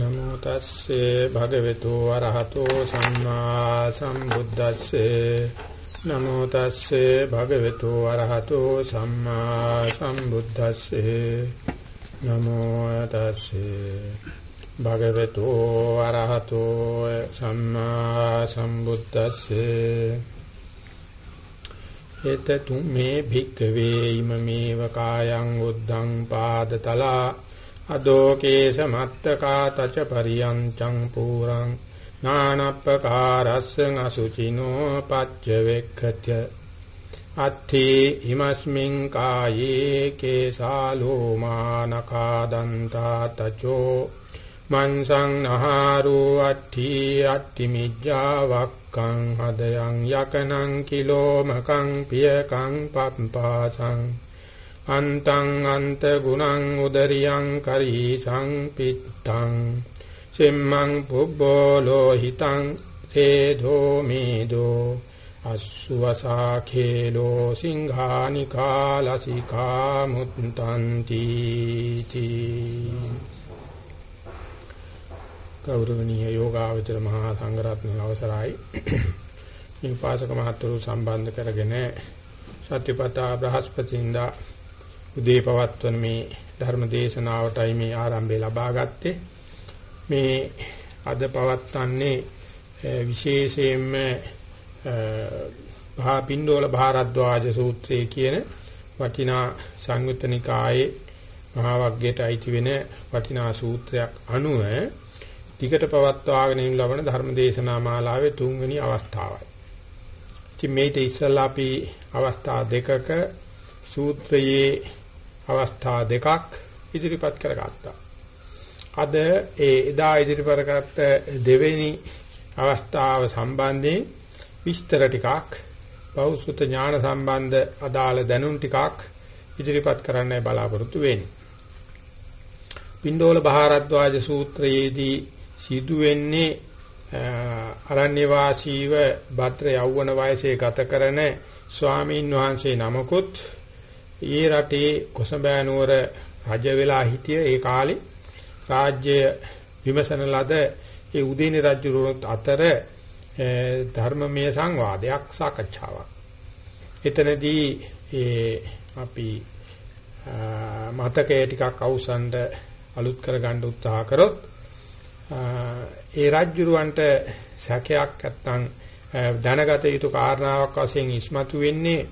නමෝ තස්සේ භගවතු වරහතෝ සම්මා සම්බුද්දස්සේ. නමෝ තස්සේ භගවතු වරහතෝ සම්මා සම්බුද්දස්සේ. නමෝ තස්සේ භගවතු වරහතෝ සම්මා සම්බුද්දස්සේ. එතතු මේ භික්ඛවේ ඉමමේව කායං උද්ධං පාදතලා අදෝකේ සමත්තකා තච පරියංචං පුරං නානප්පකාරස්ස අසුචිනෝ පච්ච වෙක්ඛත්‍ය අත්ථි හිමස්මින් කායේ කේසාලෝ මානකා දන්තා තචෝ මන්සං නහාරෝ අට්ඨි අට්ඨි මිජ්ජා වක්කං හදයන් යකනං කිලෝමකං පියකං පම්පාසං අන්තං අන්ත ගුණං උදරියං කරී සංපිත්තං සෙම්මං පුබ්බෝ ලෝහිතං තේධෝ මේදෝ අස්සුවසාඛේලෝ සිංහානිකා ලසිකා මුත්තන්ති තී ගෞරවනීය යෝගාවචර මහා සංඝරත්නයේ අවසරයි. මේ පාසක මහතුරු සම්බන්ධ කරගෙන සත්‍යපතා බ්‍රහස්පතින්දා උදේ පවත්වන මේ ධර්ම දේශනාවටයි මේ ආරම්භය ලබා ගත්තේ මේ අද පවත්වන්නේ විශේෂයෙන්ම භා පින්ඩෝල භාරද්වාජ සූත්‍රයේ කියන වටිනා සංයුත්තනිකායේ මහා වග්ගයට අයිති වෙන වටිනා සූත්‍රයක් අනුව ටිකට පවත්වාගෙන යන ලබන ධර්ම දේශනා මාලාවේ තුන්වෙනි අවස්ථාවයි. ඉතින් මේිට ඉස්සල්ලා අපි අවස්ථා දෙකක සූත්‍රයේ අවස්ථා දෙකක් ඉදිරිපත් කරගත්තා. අද ඒ එදා ඉදිරිපත් කරගත්ත දෙවෙනි අවස්ථාව සම්බන්ධයෙන් විස්තර ටිකක් බෞසුත ඥාන සම්බන්ධ අදාළ දැනුම් ටිකක් ඉදිරිපත් කරන්නයි බලාපොරොත්තු වෙන්නේ. පින්ඩෝල බහාරද්වාජ සූත්‍රයේදී සිදුවෙන්නේ අරණ්‍ය වාසීව භද්‍ර යෞවන වයසේ ගත කරන ස්වාමීන් වහන්සේ නමකුත් ඊ රටේ කොසඹෑ නුවර රජ වෙලා හිටිය ඒ කාලේ රාජ්‍ය විමසන ලද ඒ උදේනි රජුරුවත් අතර ධර්මමය සංවාදයක් සාකච්ඡාවක්. එතනදී ඒ අපි මතකයේ ටිකක් අවසන්ඩ අලුත් කරගන්න උත්සාහ කරොත් ඒ රජුරවන්ට සැකයක් නැත්තම් දැනගත යුතු කාරණාවක් වශයෙන් ඉස්මතු වෙන්නේ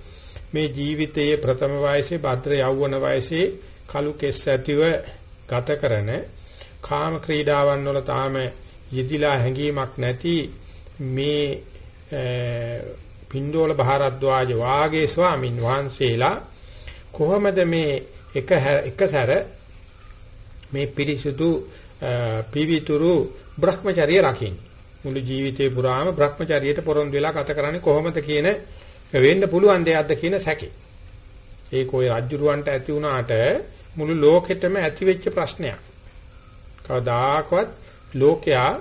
මේ ජීවිතයේ ප්‍රථම වයසේ භද්‍ර යෞවන වයසේ කලු කෙස් ඇතිව ගත කරන කාම ක්‍රීඩාවන් වල තාම යෙදිලා හැඟීමක් නැති මේ පින්ඩෝල බහරද්වාජ වාගේ ස්වාමින් වහන්සේලා කොහොමද මේ එක එකසර මේ පිරිසුදු පිවිතුරු Brahmacharya රකින්නේ? මුළු ජීවිතේ පුරාම Brahmacharyaට පොරොන්දු වෙලා ගත කරන්නේ කොහොමද කියන වෙන්න පුළුවන් දෙයක්ද කියන සැකේ. ඒක ඔය රජ්ජුරුවන්ට ඇති වුණාට මුළු ලෝකෙටම ඇති වෙච්ච ප්‍රශ්නයක්. කවදාකවත් ලෝකයා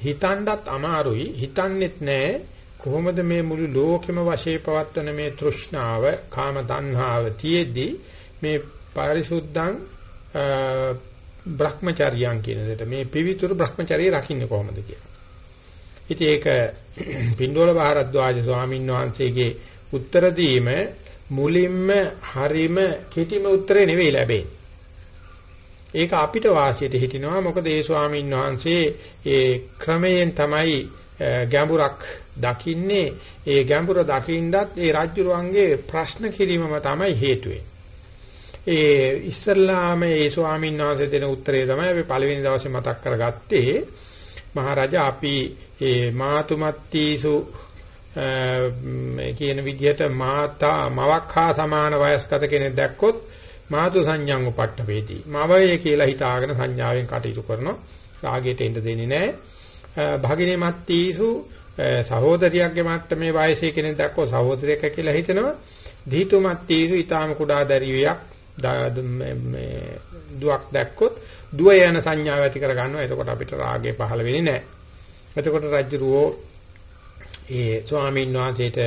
හිතන්නත් අමාරුයි හිතන්නෙත් නැහැ කොහොමද මේ මුළු ලෝකෙම වශයෙන් පවත්වන මේ තෘෂ්ණාව කාම තණ්හාව තියේදී මේ පාරිශුද්ධං බ්‍රහ්මචාරියන් කියන දෙයට මේ පිවිතුරු බ්‍රහ්මචාරිය රකින්නේ කොහොමද කියලා. ඉතින් ඒක පින්ඩෝල බාරද්වාජ ස්වාමීන් වහන්සේගේ උත්තර දීම මුලින්ම හරීම කෙටිම උත්තරේ නෙවෙයි ලැබෙන්නේ. ඒක අපිට වාසියට හිටිනවා මොකද ඒ ස්වාමීන් වහන්සේ ඒ ක්‍රමයෙන් තමයි ගැඹුරක් දකින්නේ ඒ ගැඹුර දකින්නත් ඒ රාජ්‍යරුවන්ගේ ප්‍රශ්න කිරීමම තමයි හේතුව. ඒ ඉස්සල්ලාම ඒ ස්වාමීන් වහන්සේ දෙන උත්තරේ තමයි අපි පළවෙනි දවසේ මතක් කරගත්තේ මහරජා අපි ඒ මාතුමත්තිසු මේ කියන විදිහට මාතා මවක් හා සමාන වයස්ගත කෙනෙක් දැක්කොත් මාතු සංඥං උපට්ඨපේති. මවයේ කියලා හිතාගෙන සංඥාවෙන් කටයුතු කරනවා. රාගයට එන්න දෙන්නේ නැහැ. භගිනේ මත්තිසු සහෝදරියක්ගේ මට්ටමේ වයසේ කෙනෙක් දැක්කොත් සහෝදරයෙක් කියලා හිතනවා. දීතු මත්තිසු ඊටාම කුඩා දරියයක් දුවක් දැක්කොත් දුව යන සංඥාව ඇති කර ගන්නවා. එතකොට අපිට රාගය පහළ වෙන්නේ නැහැ. එතකොට රජුරෝ ඒ ස්වාමීන් වහන්සේට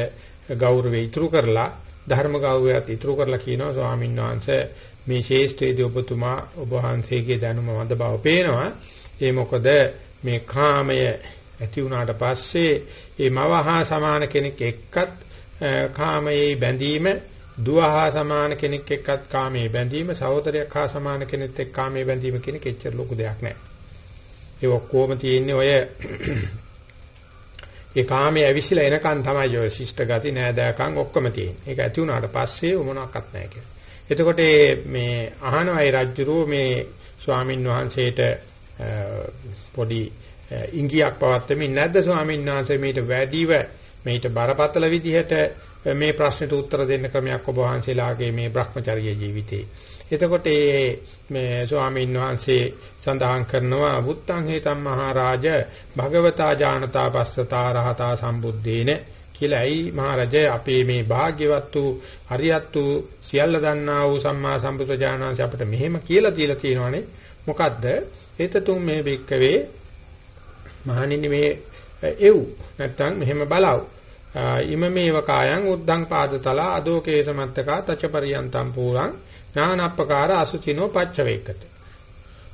ගෞරවය ඉතුරු කරලා ධර්ම ගෞරවයත් ඉතුරු කරලා කියනවා ස්වාමීන් වහන්සේ මේ ශේෂ්ඨයේදී ඔබතුමා ඔබ වහන්සේගේ දැනුම මඳ බව පේනවා ඒ මොකද මේ කාමය ඇති වුණාට පස්සේ මේ මවහා සමාන කෙනෙක් එක්කත් කාමයේ බැඳීම දුවහා සමාන කෙනෙක් එක්කත් කාමයේ බැඳීම සහෝදරයක් හා සමාන කෙනෙක් එක්ක කාමයේ බැඳීම කියන කෙච්චර ලොකු දෙයක් නෑ. ඒ ඔක්කොම තියෙන්නේ ඔය ඒ කාමයේ ඇවිසිලා එනකන් තමයි ඔය ශිෂ්ට ගති නෑදෑකම් ඔක්කොම තියෙන්නේ. ඒක ඇති වුණාට පස්සේ මොනවත් නැහැ කියලා. එතකොට මේ අහනවයි රජුරෝ මේ ස්වාමින් වහන්සේට පොඩි ඉංගියක් පවත්වමින් නැද්ද ස්වාමීන් වහන්සේ මේට වැඩිව මේට බරපතල විදිහට මේ ප්‍රශ්නෙට උත්තර දෙන්න ක්‍රමයක් ඔබ වහන්සේලාගේ මේ Brahmacharya ජීවිතේ. එතකොට මේ ස්වාමීන් වහන්සේ සඳහන් කරනවා බුත්තං හේතම් මහරජ භගවතා ජානතා පස්සතා රහතා සම්බුද්දේන කියලායි මහරජ අපේ මේ භාග්‍යවත් වූ හරියත් වූ සියල්ල දන්නා වූ සම්මා සම්බුද්ධ ඥානංශ අපිට මෙහෙම කියලා තියලා තියෙනවානේ මොකද්ද? ඒතතුම් මේ බික්කවේ මහණෙනි මේ එව් නැත්තම් මෙහෙම බලව. ඉම මේව කායං උද්දං පාදතල අදෝකේ සමත්තකා තචපරියන්තම් පූරං ඥානප්පකාර අසුචිනෝ පච්චවේකත.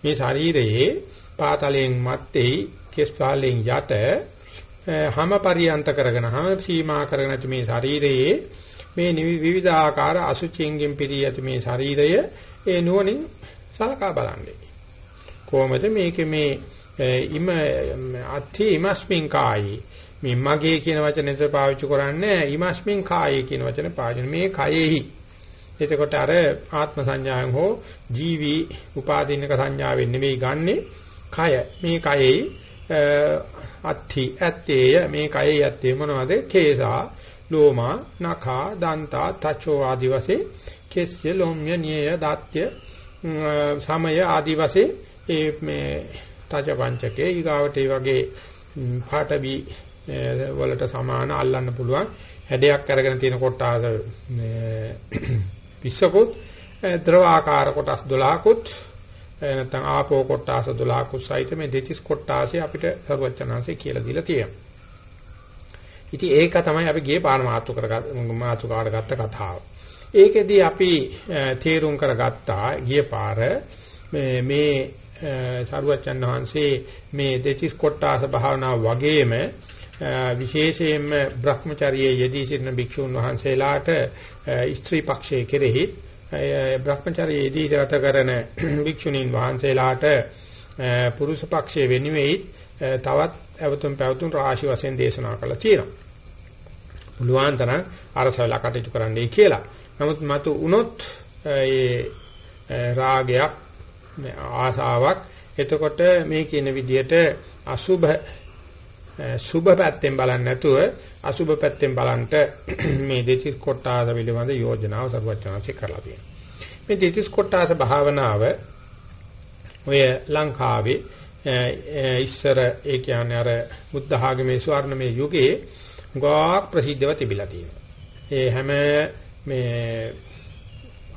මේ ශරීරයේ පාතලයෙන් මැත්තේ කෙස් පාලෙන් යට හැම පරියන්ත කරගෙන හැම සීමා කරගෙන ඇති මේ ශරීරයේ මේ විවිධාකාර අසුචින්ගෙන් පිරී ඇති මේ ශරීරය ඒ නුවණින් සලකා බලන්නේ. කොහොමද මේකේ මේ ඉම අත්ථි ඉමස්මින් කායි මේ මගේ කියන වචනේද පාවිච්චි කරන්නේ? ඉමස්මින් කායි කියන වචනේ පාවිච්චි මේ කයෙහි. එතකොට අර ආත්ම සංඥාවෙන් හෝ ජීවි උපාදීනක සංඥාවෙන් නෙවෙයි ගන්නෙ කය. මේ කයෙහි අත්ථි ඇත්තේය. මේ කයෙහි ඇත්තේ මොනවද? කේසා ලෝමා නඛා දන්තා තචෝ ආදි වශයෙන් කෙස්ය ලොම්ය නිය දාත්‍ය සමය ආදි වශයෙන් ඒ මේ තජ පංචකේ ඊගාවට ඒ වගේ පාඨබි වලට සමාන අල්ලන්න පුළුවන් හැඩයක් අරගෙන තියෙන කොටාස පිස්සකොත් ද්‍රව ආකාර කොටස් 12කුත් නැත්නම් ආපෝ කොටාස 12කුත් සහිත මේ දෙතිස් කොටාසේ අපිට සර්වචනanse කියලා දීලා තියෙනවා. ඉතින් ඒක තමයි අපි ගියේ පාන මාතු කරගත් මාතු කාඩ ගත්ත කතාව. ඒකෙදී අපි තේරුම් කරගත්තා ගිය පාර මේ සරුවච්චන් වහන්සේ මේ දෙතිස් කොට්ටාස භාවනාව වගේම විශේෂයෙන්ම Brahmacharya යෙදී සිටින භික්ෂුන් වහන්සේලාට ස්ත්‍රී පක්ෂයේ කෙරෙහි Brahmacharya යෙදී ගත කරන භික්ෂුණීන් වහන්සේලාට පුරුෂ පක්ෂයේ වෙනුවෙයි තවත් අවතුම් පැවතුම් රාශි වශයෙන් දේශනා කළා තියෙනවා. පුළුවන් තරම් අරසවලා කටයුතු කරන්නයි කියලා. නමුත් මතු උනොත් ඒ රාගයක් ආසාවක් එතකොට මේ කියන විදිහට අසුභ සුභ පැත්තෙන් බලන්නේ නැතුව අසුභ පැත්තෙන් බලන්ට මේ දෙතිස් කොටාස පිළිබඳ යෝජනාව සරුවචනාංශේ කරලා තියෙනවා. මේ දෙතිස් කොටාස භාවනාව ඔය ලංකාවේ ඉස්සර ඒ කියන්නේ අර බුද්ධ ආගමේ ස්වර්ණමය යුගයේ ගාක් ප්‍රසිද්ධව තිබිලා තියෙනවා. ඒ හැම මේ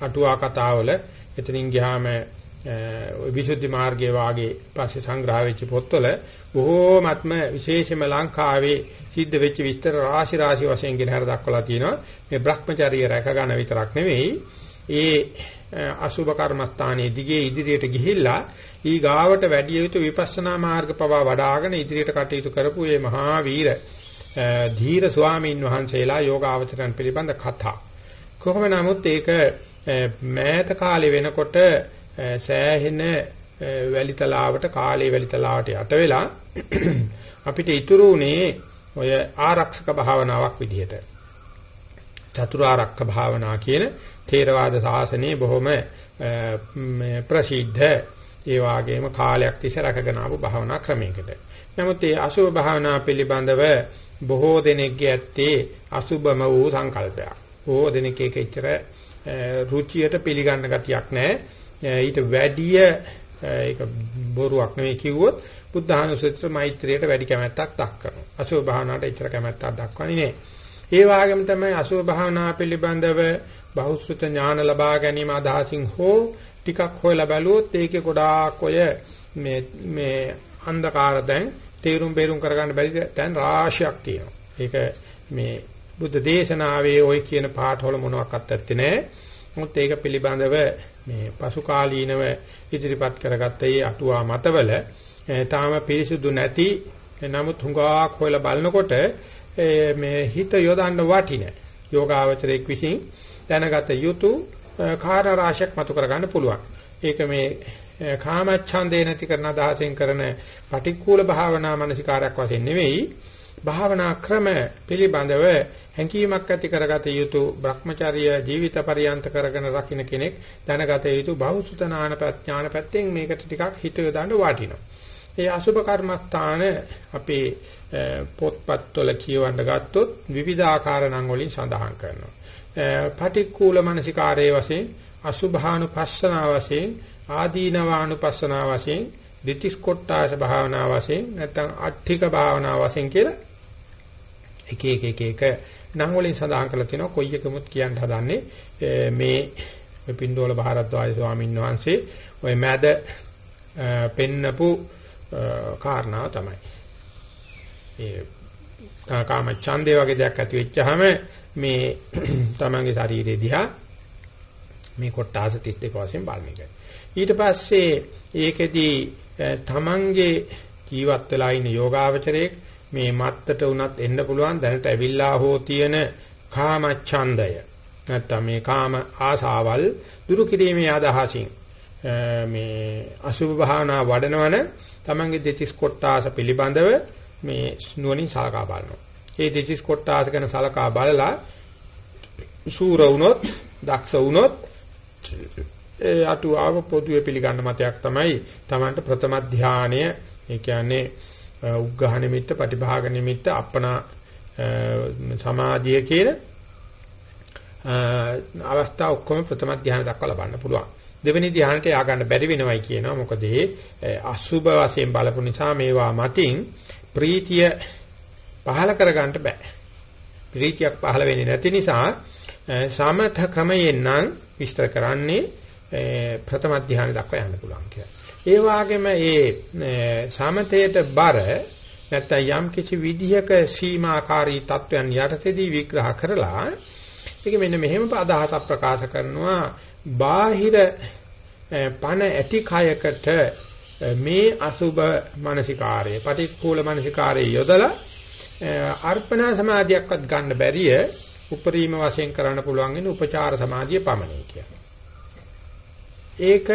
අටුවා කතාවල එතනින් ගියාම ඔය විසුද්ධි මාර්ගයේ වාගේ පස්සේ සංග්‍රහ වෙච්ච පොත්වල බොහෝමත්ම විශේෂම ලංකාවේ සිද්ධ වෙච්ච විස්තර රාශි රාශි වශයෙන් ගෙන හර දක්වලා තියෙනවා. මේ Brahmacharya රැක ගන්න විතරක් නෙවෙයි. ඒ අසුභ කර්මස්ථානයේ දිගේ ඉදිරියට ගිහිල්ලා ඊ ගාවට වැඩි යුතු විපස්සනා මාර්ග පවා වඩ아가න ඉදිරියට කටයුතු කරපු මේ මහා වීර ධීර ස්වාමීන් වහන්සේලා යෝගාවචරයන් පිළිබඳ කතා. කොහොම නමුත් ඒක මෑත කාලේ වෙනකොට සෑහෙන වැලිතලාවට කාලේ වැලිතලාවට යට වෙලා අපිට ඉතුරු උනේ ඔය ආරක්ෂක භාවනාවක් විදිහට චතුරාර්යක භාවනා කියන තේරවාද සාසනයේ බොහොම ප්‍රසිද්ධ ඒ වගේම කාලයක් තිස්සේ රැකගෙන ආපු භාවනා ක්‍රමයකට. නමුත් මේ අසුභ භාවනා පිළිබඳව බොහෝ දෙනෙක්ගේ ඇත්තේ අසුභම වූ සංකල්පයක්. බොහෝ දෙනෙක් ඒක එච්චර රුචියට පිළිගන්න ගතියක් නැහැ. ඊට වැඩිය ඒක බොරුවක් නෙවෙයි කිව්වොත් බුද්ධානුස්සතිත මෛත්‍රියට වැඩි කැමැත්තක් දක්වනවා. අසුභ භාවනාවට එච්චර කැමැත්තක් දක්වන්නේ නෑ. ඒ වගේම තමයි අසුභ භාවනා පිළිබඳව බහුශ්‍රත ඥාන ලබා ගැනීම අදහසින් හෝ ටිකක් හොයලා බැලුවොත් ඒකේ ගොඩාක් ඔය මේ මේ අන්ධකාර දැන් තේරුම් බේරුම් කරගන්න බැරි තැන් රාශියක් තියෙනවා. ඒක මේ බුද්ධ දේශනාවේ ওই කියන පාඨවල මොනවත් අත්තේ නැහැ. මොකද ඒක පිළිබඳව මේ පසු කාලීනව ඉදිරිපත් කරගත්ත මේ අටුවා මතවල තාම පිරිසුදු නැති නමුත් හුඟක් හොයලා බලනකොට මේ හිත යොදන්න වටින යෝගාවචරයක් විසින් දැනගත යුතු කාර්ය රාශියක් මතු කරගන්න පුළුවන්. ඒක මේ කාමච්ඡන්දේ නැති කරන අදහසෙන් කරන පටික්කුල භාවනා මානසිකාරයක් වශයෙන් නෙවෙයි භාවනා ක්‍රම පිළිබඳව හැඟීමක් ඇති කරගත යුතු Brahmacharya ජීවිත පරියන්ත කරගෙන රකින්න කෙනෙක් දැනගත යුතු බෞසුතනාන ප්‍රඥාන පැත්තෙන් මේකට ටිකක් හිත යොදන්න වටිනවා. ඒ අසුභ කර්මස්ථාන අපේ පොත්පත්වල කියවන්න ගත්තොත් විවිධාකාර නම් වලින් සඳහන් කරනවා. පටික්කුල මනසිකාරයේ වශයෙන් අසුභානුපස්සනා වශයෙන් ආදීනවානුපස්සනා වශයෙන් දිටිස් කොට්ටාස භාවනා වශයෙන් නැත්නම් අට්ඨික භාවනා වශයෙන් කියලා එක එක එක එක නම් වලින් සඳහන් කරලා තිනවා කොයි එකමුත් කියන්න හදන්නේ මේ පින්ඩෝල බහරද්වාජ ස්වාමීන් වහන්සේ ওই මැද පෙන්නපු කාරණාව තමයි. ඒ කාම ඡන්දේ වගේ දෙයක් ඇති වෙච්චාම මේ තමන්ගේ ශරීරය දිහා මේ කොටාස 32 වශයෙන් බලන එක. ඊට පස්සේ ඒකෙදී තමන්ගේ ජීවත් වෙලා ඉන්න යෝගාවචරයේ මේ මත්තට උනත් එන්න පුළුවන් දැනට ඇවිල්ලා හෝ තියෙන කාම ඡන්දය නැත්තම් මේ කාම ආසාවල් දුරු කිරීමේ අදහසින් මේ අසුභ භාවනා වඩනවන තමන්ගේ දෙතිස් කොටාස පිළිබඳව මේ නුවණින් සලකා බලනවා. ඒ දෙතිස් කොටාස ගැන සලකා බලලා සූර වුණොත්, දක්ෂ වුණොත් ඒ අටුවාව පොදුවේ පිළිගන්න මතයක් තමයි තමන්ට ප්‍රථම ධානය ඒ කියන්නේ උග්ඝහ නිමිත්ත, පටිභාග නිමිත්ත, අපනා සමාධිය කියන අවස්ථා ඔක්කොම ප්‍රථම ධානය දක්වා ලබන්න පුළුවන්. දෙවෙනි ධානයට යා ගන්න බැරි වෙනවයි කියනවා. මොකද ඒ අසුබ වශයෙන් බලපු නිසා මේවා මතින් ප්‍රීතිය පහල කරගන්න බෑ. ප්‍රීතියක් පහල වෙන්නේ නැති නිසා සමත ක්‍රමයෙන් නම් විස්තර කරන්නේ ප්‍රථම ධානය දක්වා යන්න පුළුවන් කියලා. ඒ වගේම ඒ සමතේට බර නැත්නම් යම් කිසි විදිහක සීමාකාරී තත්වයන් යටතේදී විග්‍රහ කරලා ඒක මෙන්න මෙහෙම අදහසක් ප්‍රකාශ කරනවා බාහිර පණ ඇති කයකට මේ අසුබ මානසිකාරය පටික්කුල මානසිකාරය යොදලා අර්පණා සමාධියක්වත් ගන්න බැරිය උපරිම වශයෙන් කරන්න පුළුවන් වෙන උපචාර සමාධිය පමණයි කියන්නේ. ඒක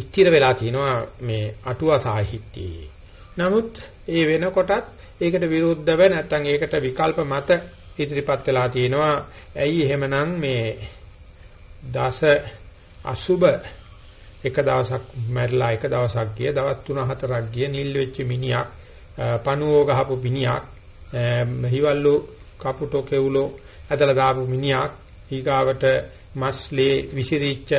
ස්ථිර වෙලා තිනවා මේ අටුවා සාහිත්‍යයේ. නමුත් ඒ වෙනකොටත් ඒකට විරුද්ධව නැත්නම් ඒකට විකල්ප මත ඉදිරිපත් වෙලා තිනවා. ඇයි එහෙමනම් මේ දස අසුබ එක දවසක් මැරිලා එක දවසක් ගිය දවස් 3-4ක් ගිය නිල් වෙච්ච මිනිහක් පණුවෝ ගහපු මිනිහක් හිවල්ලු කපුටෝ කෙවුලෝ ඇදලා දාපු මිනිහක් ඊගාවට මස්ලේ විසිරිච්ච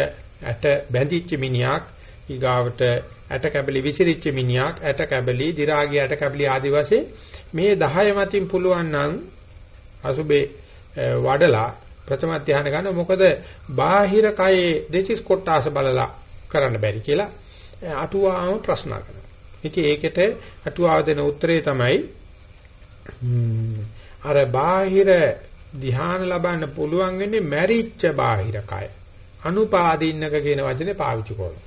ඇට බැඳිච්ච මිනිහක් ඊගාවට ඇට කැබලි විසිරිච්ච මිනිහක් ඇට කැබලි දි รา ගිය ඇට කැබලි ආදි වශයෙන් මේ 10 මතින් පුළුවන් නම් අසුබේ වඩලා ප්‍රථම ධානය ගන්න මොකද බාහිර කයේ දෙචිස් කොටාස බලලා කරන්න බැරි කියලා අටුවාම ප්‍රශ්න කරනවා. ඉතින් ඒකට අටුවාව දෙන උත්තරේ තමයි අර බාහිර ධ්‍යාන ලබන්න පුළුවන් වෙන්නේ මැරිච්ච බාහිර කය. අනුපාදින්නක කියන වචනේ පාවිච්චි කරනවා.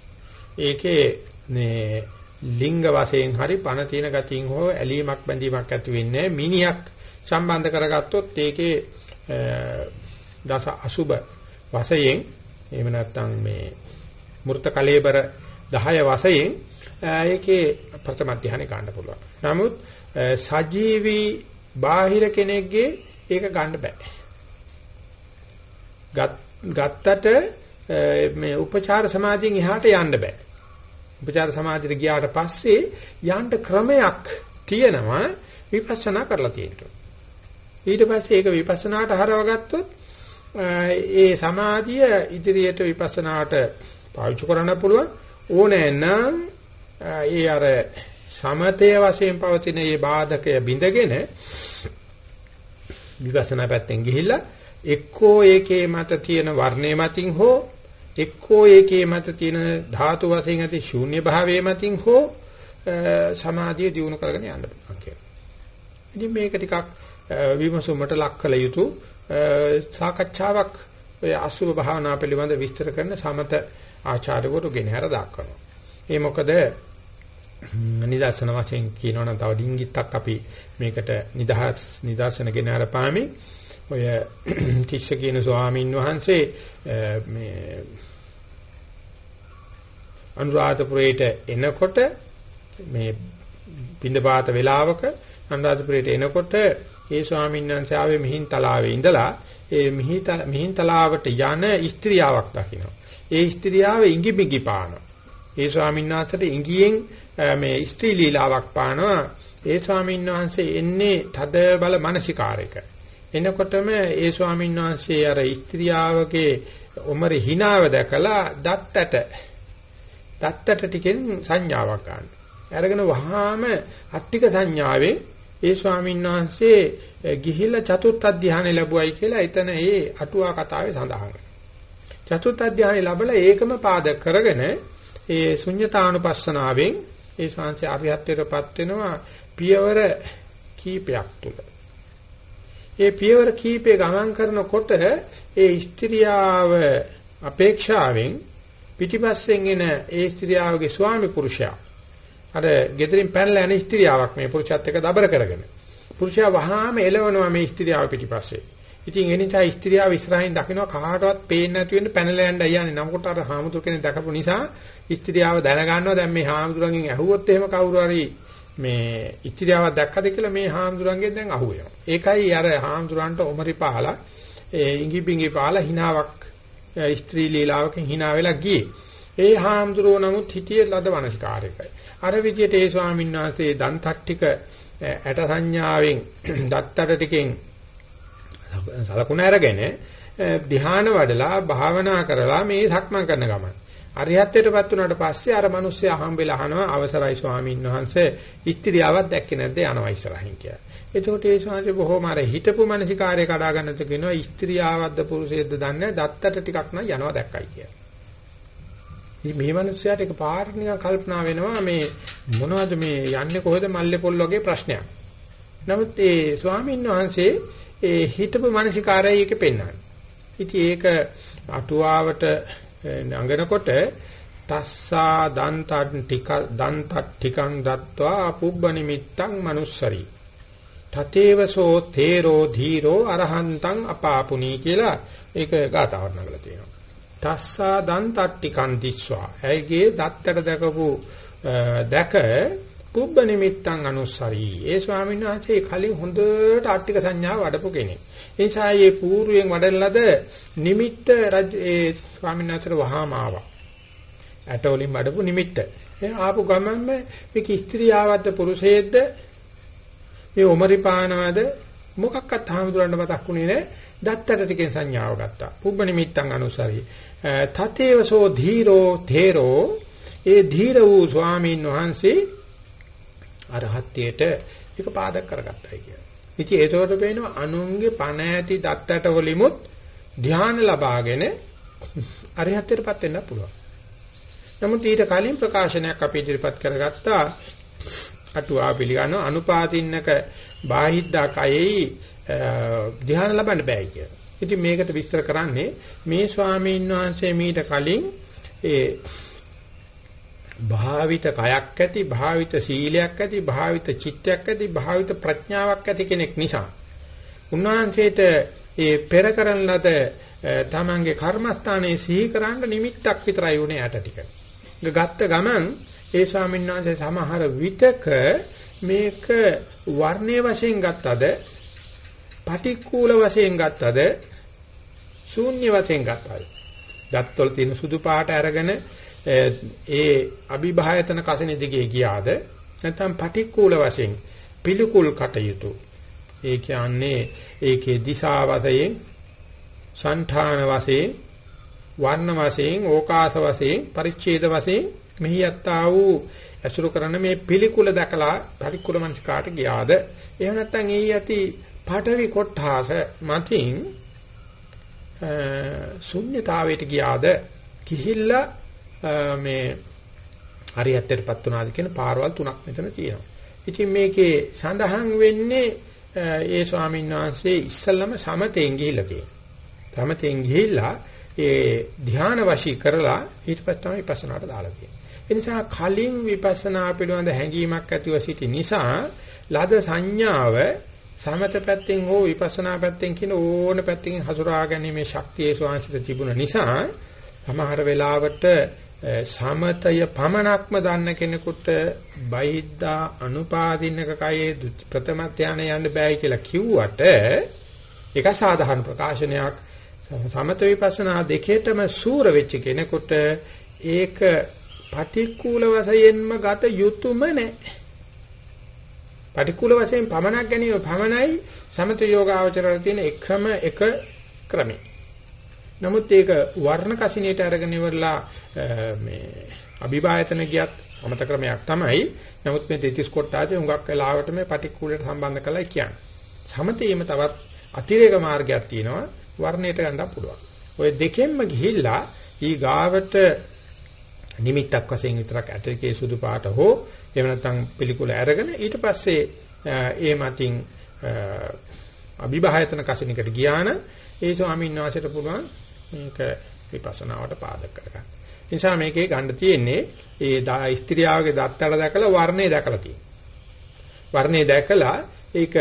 ඒකේ මේ ලිංග වශයෙන් හරි පණ තියෙන ගතියින් හෝ ඇලීමක් බැඳීමක් ඇති වෙන්නේ මිනිහක් සම්බන්ධ කරගත්තොත් ඒකේ දස අසුබ වශයෙන් එහෙම නැත්නම් මේ මෘත කලේබර 10 වශයෙන් ඒකේ ප්‍රථම ධානය ගන්න පුළුවන්. නමුත් සජීවී බාහිර කෙනෙක්ගේ ඒක ගන්න බෑ. ගත්තට මේ උපචාර සමාධියෙන් එහාට යන්න බෑ. උපචාර සමාධියට ගියාට පස්සේ යන්න ක්‍රමයක් තියෙනවා විපස්සනා කරලා තියෙනවා. ඊට පස්සේ ඒක විපස්සනාට හරවගත්තොත් ඒ සමාධිය ඉදිරියට විපස්සනාට පාවිච්චි කරන්න පුළුවන් ඕනෑ නම් ඒ අර සමතය වශයෙන් පවතින මේ බාධකය බිඳගෙන විපස්සනා පැත්තෙන් ගිහිල්ලා එක්කෝ ඒකේ මත තියෙන වර්ණේ මතින් හෝ එක්කෝ ඒකේ මත තියෙන ධාතු වශයෙන් ඇති ශූන්‍ය භාවයේ මතින් හෝ සමාධිය දියුණු කරගෙන යන්න පුළුවන් කියලා. ඉතින් මේක ටිකක් විමසුමට ලක් කළ යුතු සාකච්ඡාවක් ඔය අසුභ භාවනා පිළිබඳ විස්තර කරන සමත ආචාර්යවරු ගෙනහැර දක්වනවා. ඒ මොකද නිදර්ශන වශයෙන් කියනවනම් තව ඩිංගිත්තක් අපි මේකට නිදහස් නිදර්ශන ගෙන අරපාමි ඔය තිස්ස කියන ස්වාමීන් වහන්සේ මේ අනුරාධපුරයට එනකොට මේ පින්දපාත වේලාවක අනුරාධපුරයට එනකොට ඒ ස්වාමීන් වහන්සේ ආවේ මිහින්තලාවේ ඉඳලා ඒ මිහින්තලාවට යන ස්ත්‍රියාවක් දකිනවා. ඒ ස්ත්‍රියාව ඉඟි බිඟි පානවා. ඒ ස්වාමීන් වහන්සේට ඉඟියෙන් මේ ස්ත්‍රී ලීලාවක් පානවා. ඒ ස්වාමීන් වහන්සේ එන්නේ තද බල මානසිකාරයක. එනකොටම ඒ ස්වාමීන් වහන්සේ අර ස්ත්‍රියාවගේ ඔමරේ hinaව දැකලා දත්තට දත්තට ටිකෙන් සංඥාවක් ගන්න. අරගෙන වහාම අට්ටික සංඥාවෙන් ඒ ස්වාමීන් වහන්සේ ගිහිල්ලා චතුත් අධ්‍යානෙ ලැබුවයි කියලා එතන ඒ අටුවා කතාවේ සඳහන් චතුත් අධ්‍යානෙ ලැබලා ඒකම පාදක කරගෙන ඒ ශුන්්‍යතානුපස්සනාවෙන් ඒ ශාන්ති අරිහත්ත්වයටපත් වෙනවා පියවර කීපයක් තුල. ඒ පියවර කීපේ ගමන් කරනකොට ඒ ස්ත්‍රියාව අපේක්ෂාවෙන් පිටිපස්සෙන් එන ඒ ස්ත්‍රියාවගේ ස්වාමි පුරුෂයා අර gederin පැනලා යන ස්ත්‍රියාවක් මේ පුරුෂයත් එක්ක දබර කරගෙන පුරුෂයා වහාම එලවනවා මේ ස්ත්‍රියාව පිටිපස්සේ. ඉතින් ඒ නිසා ස්ත්‍රියාව ඉස්සරහින් දකිනවා කාටවත් පේන්නේ නැති වෙන්න පැනලා යන්න යන්නේ. නමුත් අර හාමුදුර කෙනෙක් දැකපු නිසා ස්ත්‍රියාව දැනගන්නවා දැන් මේ හාමුදුරන්ගෙන් ඇහුවොත් එහෙම කවුරු හරි මේ ස්ත්‍රියාවක් දැක්කද කියලා මේ හාමුදුරන්ගෙන් දැන් අහුවෙනවා. ඒකයි අර හාමුදුරන්ට ඔමරි පහලා ඒ ඉඟි බිඟි පහලා හිනාවක් ස්ත්‍රී ලීලාවකින් hina වෙලා ගියේ. ඒ හාමුදුරුවෝ නමුත් හිතියේ ලද වනස්කාරයකයි. අර විදියට ඒ ස්වාමීන් වහන්සේ දන්තට්ටික ඇට සංඥාවෙන් දත්තට ටිකෙන් සලකුණ අරගෙන ධ්‍යාන වඩලා භාවනා කරලා මේ සක්මන් කරන ගමන. අරිහත්ත්වයටපත් වුණාට පස්සේ අර මිනිස්සයා හම්බෙලා අහනවා අවසරයි ස්වාමීන් වහන්සේ ස්ත්‍රියාවක් දැක්කේ නැද්ද යනවා ඉස්සරහින් කියලා. එතකොට ඒ ශාන්ති බොහොම අර හිතපු මානසිකාර්ය කඩා ගන්නත් කියනවා ස්ත්‍රියාවක්ද පුරුෂයෙක්ද දන්නේ දත්තට ටිකක් නම් යනවා දැක්කයි කියලා. ඉතින් මේ මිනිස්සයාට එක පාරට නිකන් කල්පනා වෙනවා මේ මොනවද මේ යන්නේ කොහෙද මල්ලේ පොල් වගේ ප්‍රශ්නයක්. නමුත් ඒ ස්වාමීන් වහන්සේ ඒ හිතපු මානසිකාර්යය එක පෙන්වන්නේ. ඉතින් ඒක අටුවාවට නඟනකොට තස්සා දන්තන් ටික දන්ත ටිකං දත්වා පුබ්බ නිමිත්තං manussari තතේවසෝ තේරෝ ධීරෝ අරහන්තං අපාපුනි කියලා ඒක ගාතාවක් නගලා තියෙනවා. තස්සා දන්තට්ටිකන් දිස්වා. ඇයිගේ දත්තට දැකපු දැක පුබ්බ නිමිත්තං අනුස්සරි. ඒ ස්වාමීන් වහන්සේ කලින් හොඳට ආර්ථික සංඥාව වඩපු කෙනෙක්. ඒ නිසා මේ పూర్වයෙන් වඩන ලද නිමිත්ත ඒ ස්වාමීන් වහන්සේට වහාම ආවා. ඇටවලින් වඩපු නිමිත්ත. ඒ ආපු ගමන්ම මේක ස්ත්‍රියාවද්ද පුරුෂයෙක්ද මේ උමරිපානවද මොකක්වත් හාමුදුරන්ට මතක්ුනේ නැහැ. දත්තට ටිකෙන් සංඥාව ගත්තා. පුබ්බ නිමිත්තං අනුසරි. තතේවසෝ ධීරෝ තේරෝ ඒ ධීර වූ ස්වාමීන් වහන්සේ අරහත්ත්වයට ඒක පාදක කරගත්තයි කියලා. ඉතින් ඒතකොට පේනවා අනුන්ගේ පණ ඇති දත්තට වලිමුත් ධ්‍යාන ලබාගෙන අරහත්ත්වයටපත් වෙන්න පුළුවන්. නමුත් ඊට කලින් ප්‍රකාශනයක් අපි ඉදිරිපත් කරගත්තා අටුවා පිළිගන්න අනුපාතින්නක බාහිද්දා කයෙහි ධ්‍යාන ලබන්න බෑ කියලා. ඉතින් මේකට විස්තර කරන්නේ මේ ස්වාමීන් වහන්සේ මීට කලින් ඒ භාවිත කයක් ඇති භාවිත සීලයක් ඇති භාවිත චිත්තයක් ඇති භාවිත ප්‍රඥාවක් ඇති කෙනෙක් නිසා උන්වහන්සේට ඒ පෙර කරන ලද තමන්ගේ කර්මස්ථානයේ සිහි කරන්න නිමිත්තක් විතරයි උනේ යට ටික. ගත්ත ගමන් ඒ ස්වාමීන් වහන්සේ සමහර විතක මේක වර්ණයේ වශයෙන් ගත්තද පටික්කුල වශයෙන් ගත්තද ශූන්‍ය වශයෙන් ගත්තද දත්වල තියෙන සුදු පාට අරගෙන ඒ අභිභායතන කසින දිගේ ගියාද නැත්නම් පටික්කුල වශයෙන් පිළිකුල් කටයුතු. ඒ කියන්නේ ඒකේ දිශා වශයෙන් సంఠාන වශයෙන් වර්ණ වශයෙන් ඕකාස වශයෙන් පරිච්ඡේද වශයෙන් මෙහි යත්තා වූ ඇසුරු කරන මේ පිළිකුල දැකලා පරිකුල මනස්කාට ගියාද? එහෙම නැත්නම් එහි යති පඨවි කොට්ඨාස මතින් ශුන්්‍යතාවයට ගියාද? කිහිල්ලා මේ හරියටටපත් වුණාද කියන පාරවල් තුනක් මෙතන තියෙනවා. ඉතින් මේකේ සඳහන් වෙන්නේ ඒ ස්වාමීන් වහන්සේ ඉස්සල්ලාම සමතෙන් ගිහිල්ලා තියෙනවා. සමතෙන් ගිහිල්ලා ඒ ධ්‍යාන වශී කරලා ඊට පස්සේ තමයි විපස්සනාට දාලා තියෙන්නේ. ඒ නිසා කලින් විපස්සනා පිළිබඳ හැඟීමක් ඇතිව සිටි නිසා ලද සංඥාව සමත පැත්තෙන් හෝ විපස්සනා පැත්තෙන් කියන ඕන පැත්තකින් හසුරා ගැනීමේ ශක්තිය ස්වාංශිත තිබුණ නිසා සමහර වෙලාවට සමතය පමණක්ම දන්න කෙනෙකුට බයිද්දා අනුපාදින්නක කයේ ප්‍රථම ධානය යන්න බෑයි කියලා කිව්වට ඒක සාධාරණ ප්‍රකාශනයක් සමත විපස්සනා දෙකේටම සූර වෙච්ච කෙනෙකුට ඒක පටික්කුල වශයෙන්ම ගත යුතුයම නැහැ. පටික්කුල වශයෙන් පමණක් ගැනීම පමණයි සමත යෝගාවචරවල තියෙන එකම එක ක්‍රමය. නමුත් ඒක වර්ණ කසිනියට අරගෙන ඉවරලා මේ අභිභායතන ගියත් සමත ක්‍රමයක් තමයි. නමුත් මේ දෙතිස් කොටාසේ හුඟක් වෙලාවට මේ පටික්කුලට සම්බන්ධ කරලා කියන්නේ. සමතේම තවත් අතිරේක මාර්ගයක් තියෙනවා වර්ණයට ගන්න පුළුවන්. ওই දෙකෙන්ම ගිහිල්ලා ඊ ගාවට නිමිත්තක් වශයෙන් විතරක් ඇටකේ සුදු පාට හෝ එහෙම නැත්නම් පිළිකුල අරගෙන ඊට පස්සේ ඒ මතින් අභිභායතන කසිනකට ගියාන ඒ ස්වාමීන් වහන්සේට පුළුවන් මේක විපස්සනාවට පාදක කරගන්න. ඒ නිසා මේකේ ගන්න තියෙන්නේ ඒ ස්ත්‍රියාවගේ දත්තල දැකලා වර්ණේ දැකලා තියෙනවා. වර්ණේ දැකලා ඒක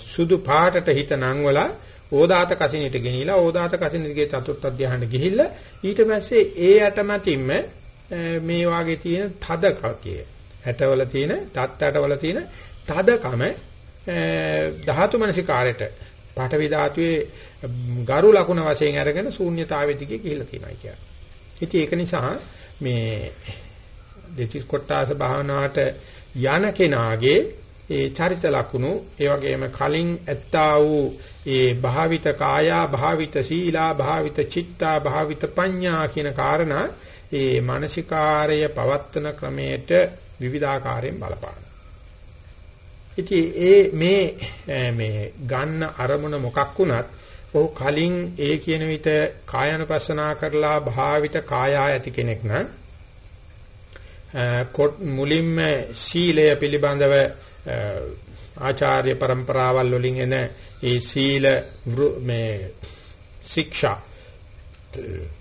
සුදු පාටට හිත නංවලා ඕදාත කසිනිට ගෙනිලා ඕදාත කසිනිගේ චතුර්ථ ධ්‍යානෙ ගිහිල්ලා ඊට පස්සේ ඒ යටමැතින්ම මේ වාගේ තියෙන තද කතිය ඇටවල තියෙන තත්ත්වවල තියෙන තදකම ධාතු මනසිකාරයට පාඨවි ධාතුවේ ගරු ලකුණ වශයෙන් අරගෙන ශූන්‍යතාවෙ දිගේ ගිහිල්ලා තියෙනවා කියන්නේ. ඉතින් ඒක නිසා මේ දෙචිස් කොටාස භාවනාවට යන කෙනාගේ ඒ චරිත ලක්ෂණ ඒ වගේම කලින් ඇත්තා වූ ඒ භාවිත කායා භාවිත සීලා භාවිත චිත්තා භාවිත පඤ්ඤා කියන කාරණා ඒ මානසිකාරය පවත්තන ක්‍රමයට විවිධාකාරයෙන් බලපාන. ඉතින් ඒ මේ මේ ගන්න අරමුණ මොකක් වුණත් ඔහු කලින් ඒ කියන විට කායानुපස්සනා කරලා භාවිත කායා ඇති කෙනෙක් නම් කොට මුලින්ම සීලය පිළිබඳව ආචාර්ය પરම්පරාවල් වලින් එන ඒ සීල මේ ශික්ෂා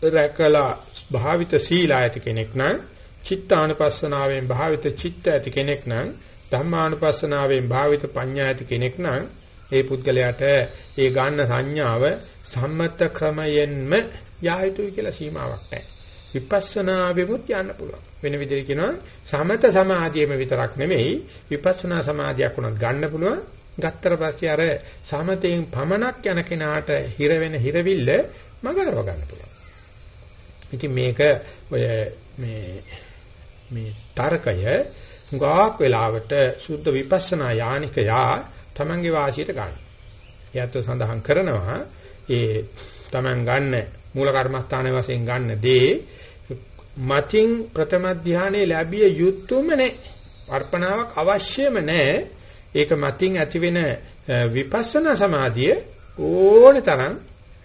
රැකලා භාවිත සීල ඇති කෙනෙක් නම් චිත්තානුපස්සනාවෙන් භාවිත චිත්ත ඇති කෙනෙක් නම් ධම්මානුපස්සනාවෙන් භාවිත පඤ්ඤා ඇති කෙනෙක් නම් ඒ පුද්ගලයාට ඒ ගන්න සංඥාව සම්මත ක්‍රමයෙන්ම යා යුතුයි කියලා සීමාවක් නැහැ. විපස්සනා වෙමුත් යන්න පුළුවන්. වෙන විදිහට කියනවා සමත සමාධියම විතරක් නෙමෙයි විපස්සනා සමාධියක් උනත් ගන්න පුළුවන්. ගත්තට පස්සේ අර සමතෙන් පමණක් යන කෙනාට හිර වෙන හිරවිල්ල මගහරව ගන්න පුළුවන්. ඉතින් මේක ඔය මේ මේ තර්කය ගාක් වෙලාවට සුද්ධ විපස්සනා යානිකයා තමන්ගේ වාසියට ගන්න. එයත් සඳහන් කරනවා ඒ තමන් ගන්න මූල කර්මස්ථානයේ වශයෙන් ගන්න දේ මතින් ප්‍රථම ධානයේ ලැබිය යුතුයම නැහැ. අර්පණාවක් අවශ්‍යම නැහැ. ඒක මතින් ඇතිවෙන විපස්සනා සමාධිය ඕනේ තරම්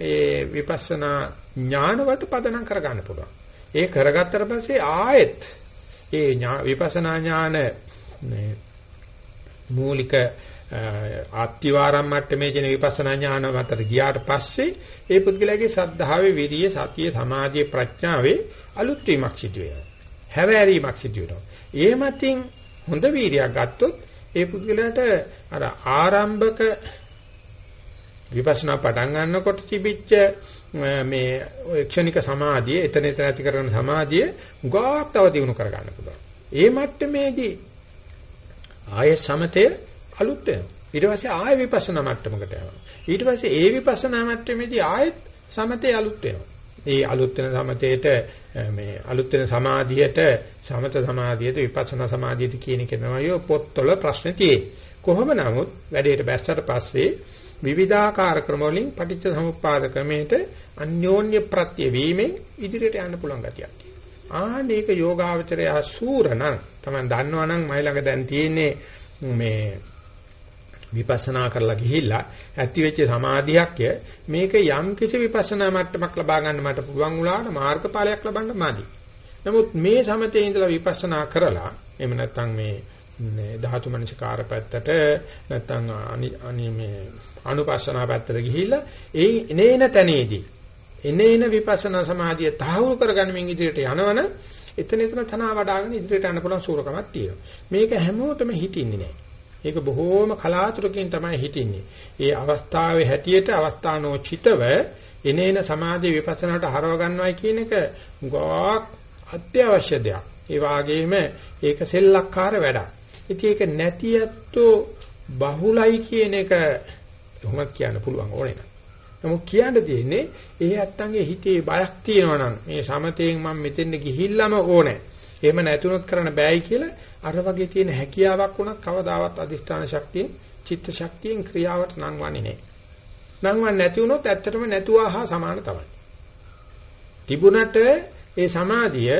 ඒ විපස්සනා ඥාන වලට පදනම් කරගන්න පුළුවන්. ඒ කරගත්තට පස්සේ ආයෙත් ඒ විපස්සනා ඥාන මූලික ආත්තිවාරම් මට්ටමේ කියන විපස්සනා ඥාන මතට ගියාට පස්සේ ඒ පුද්ගලයාගේ සද්ධාවේ විරිය සතිය සමාධිය ප්‍රඥාවේ අලුත් වීමක් සිදු වෙනවා. හැවෑරීමක් සිදු වෙනවා. ඒ මතින් හොඳ වීරියක් ගත්තොත් ඒ පුද්ගලයාට අර ආරම්භක විපස්සනා පටන් ගන්නකොට තිබිච්ච මේ ක්ෂණික සමාධිය එතන එතන ඇති කරන සමාධිය උගාක් තව දිනු කර ගන්න පුළුවන්. ඒ මට්ටමේදී ආය සමතය අලුත් වෙනවා. ඊට පස්සේ ආය විපස්සනා මට්ටමකට යනවා. ඊට පස්සේ ඒ විපස්සනා මට්ටමේදී ආයෙත් සමතේ අලුත් වෙනවා. ඒ අලුත් වෙන සමතේට මේ අලුත් වෙන සමාධියට සමත සමාධියට විපස්සනා සමාධියට කියන එක තමයි පොත්වල ප්‍රශ්න තියෙන්නේ. කොහොම නමුත් වැඩේට බැස්සට පස්සේ විවිධාකාර ක්‍රම වලින් පටිච්ච සමුප්පාද ක්‍රමයට අන්‍යෝන්‍ය ප්‍රත්‍ය වීමෙන් ඉදිරියට යන්න පුළුවන් ගතියක් තියෙනවා. ආනේක යෝගාවචරය සූරණං තමයි දන්නවනම් මයි ළඟ දැන් තියෙන්නේ මේ විපස්සනා කරලා ගිහිල්ලා ඇති වෙච්ච සමාධියක්ය මේක යම් කිසි විපස්සනා මට්ටමක් ලබා ගන්න මට පුළුවන් වුණාට මාර්ගඵලයක් ලබන්න මාදි. නමුත් මේ සමතේ ඉඳලා විපස්සනා කරලා එහෙම නැත්නම් මේ ධාතු මනසිකාර පැත්තට නැත්නම් අනි මේ අනුපස්සනා පැත්තට ගිහිල්ලා ඒ එනේන තැනේදී එනේන විපස්සනා සමාධිය තහවුරු කරගන්නමින් ඉදිරියට යනවන එතන එතන තනවා වඩාගෙන ඉදිරියට යන්න පුළුවන් සූරකමක් තියෙනවා. මේක හැමෝටම හිතින්නේ නැහැ. ඒක බොහෝම කලාතුරකින් තමයි හිතින්නේ. ඒ අවස්ථාවේ හැටියට අවස්ථානෝචිතව එනේන සමාධි විපස්සනාට හරව ගන්නවයි කියන එක ගොක් අත්‍යවශ්‍ය දෙයක්. ඒ වගේම ඒක සෙල්ලක්කාර වැඩක්. ඉතින් ඒක නැති ඇත්තෝ බහුලයි කියන එක කොහොමද කියන්න පුළුවන් ඕනේ නෑ. නමුත් කියන්න තියෙන්නේ ඒ ඇත්තන්ගේ හිතේ බයක් තියෙනවා නම් මේ සමතයෙන් මම මෙතෙන්ද ගිහිල්ලාම ඕනේ. එහෙම නැතුනොත් කරන්න බෑයි කියලා අර වගේ තියෙන හැකියාවක් වුණත් කවදාවත් අදිෂ්ඨාන ශක්තියෙන් චිත්ත ශක්තියෙන් ක්‍රියාවට නංවන්නේ නෑ. නංවන්නේ නැති වුණොත් ඇත්තටම නැතුවා හා සමාන තමයි. තිබුණට ඒ සමාධිය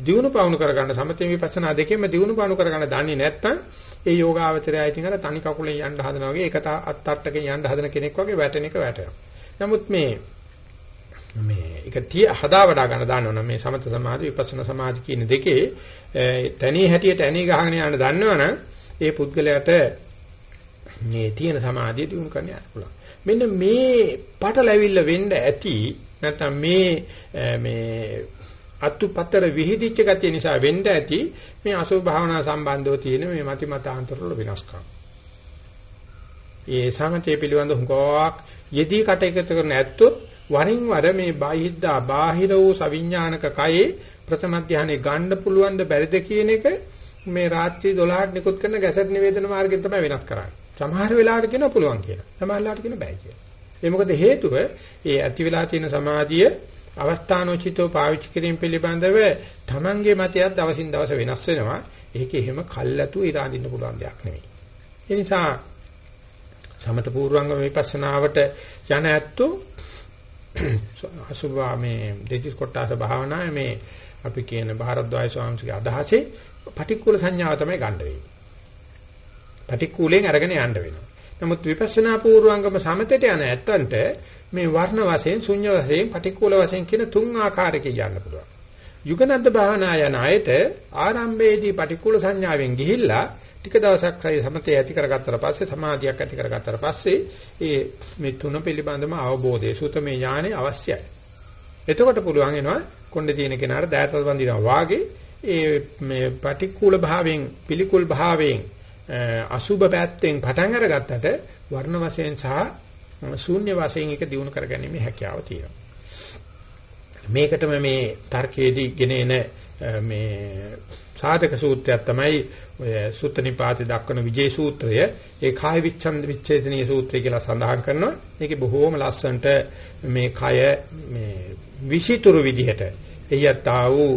දියුණු පවුණු කරගන්න සමතේ විපස්සනා දෙකෙන්ම දියුණු පවුණු කරගන්න දන්නේ නැත්නම් ඒ යෝගාවචරය ඉතින් අර තනි කකුලෙන් යන්න හදනවා වගේ එක අත් අට්ටකින් යන්න හදන කෙනෙක් වගේ වැටෙන එක වැටෙනවා. නමුත් මේ මේ ඒක තිය හදා වඩා ගන්න දානවනම් මේ සමත සමාධි විපස්සනා සමාධි කියන දෙකේ තනිය හැටියට ඇණී ගහගෙන යන්න දන්නවනම් ඒ පුද්ගලයාට මේ තියෙන සමාධිය දිනු කරන්න යන්න පුළුවන්. මෙන්න මේ පටලැවිල්ල වෙන්න ඇති නැත්නම් මේ මේ අතුපතර විහිදිච්ච ගතිය නිසා වෙන්න ඇති මේ අසුභ භාවනා සම්බන්ධව තියෙන මේ මති මතාන්තර වල වෙනස්කම්. ඒ සමතේ පිළිබඳ හුඟක් යෙදී කටයුතු කරන ඇත්තොත් වරින් වර මේ බාහිද්දා බාහිර වූ සවිඥානික කයේ ප්‍රථම ධානයේ ගන්න පුළුවන් ද බැරිද කියන එක මේ රාත්‍රී 12ට නිකුත් කරන ගැසට් නිවේදන මාර්ගයෙන් තමයි වෙනස් කරන්නේ. සමහර වෙලාවට කියනවා පුළුවන් කියලා. සමහර වෙලාවට කියනවා බෑ කියලා. ඒ මොකද හේතුව ඒ ඇති වෙලා තියෙන සමාධිය අවස්ථානෝචිතව පාවිච්චි කිරීම පිළිබඳව Tamange මතයත් දවසින් දවස වෙනස් වෙනවා. ඒක එහෙම කල්ැතුව ඉරාඳින්න පුළුවන් දෙයක් නෙවෙයි. ඒ නිසා සමත පූර්වංග විපස්සනාවට යන ඇත්තෝ අසුභා මේ දෙතිස් කොටස භාවනාවේ මේ අපි කියන භාරද්වාජ ස්වාමීන්ගේ අදහසේ පටික්කුල සංඥාව තමයි ගන්න වෙන්නේ. පටික්කුලෙන් අරගෙන යන්න වෙනවා. නමුත් විපස්සනා පූර්වංගම සමතේට යන ඇත්තන්ට මේ වර්ණ වශයෙන් ශුන්‍ය වශයෙන් පටික්කුල වශයෙන් කියන තුන් ආකාරයකින් යන්න පුළුවන්. යුගනද්ද භාවනා යන අයට ආරම්භයේදී පටික්කුල සංඥාවෙන් ගිහිල්ලා ටික දවසක් සයි සමතේ ඇති කරගත්තට පස්සේ සමාධියක් ඇති කරගත්තට පස්සේ ඒ මේ තුන පිළිබඳව අවබෝධය සුතමේ ඥානෙ අවශ්‍යයි. එතකොට පුළුවන් වෙනවා කොණ්ඩේ තියෙන කෙනාට දෑතල් වඳිනවා වාගේ ඒ මේ පටික්කුල භාවයෙන් පිළිකුල් භාවයෙන් අසුබ පැත්තෙන් පටන් අරගත්තට වර්ණ වශයෙන් සහ ශූන්‍ය වශයෙන් එක දිනු කරගැනීමේ හැකියාව තියෙනවා. මේකටම මේ තර්කයේදී ගෙනෙන මේ සාධක සූත්‍රයක් තමයි ඔය සුත්ත නිපාතේ දක්වන විජේ සූත්‍රය. ඒ කාය විච්ඡන්ද විච්ඡේදනීය සූත්‍රය කියලා සඳහන් කරනවා. ඒකේ බොහෝම ලස්සනට මේ කය මේ විෂිතුරු විදිහට එයත්තා වූ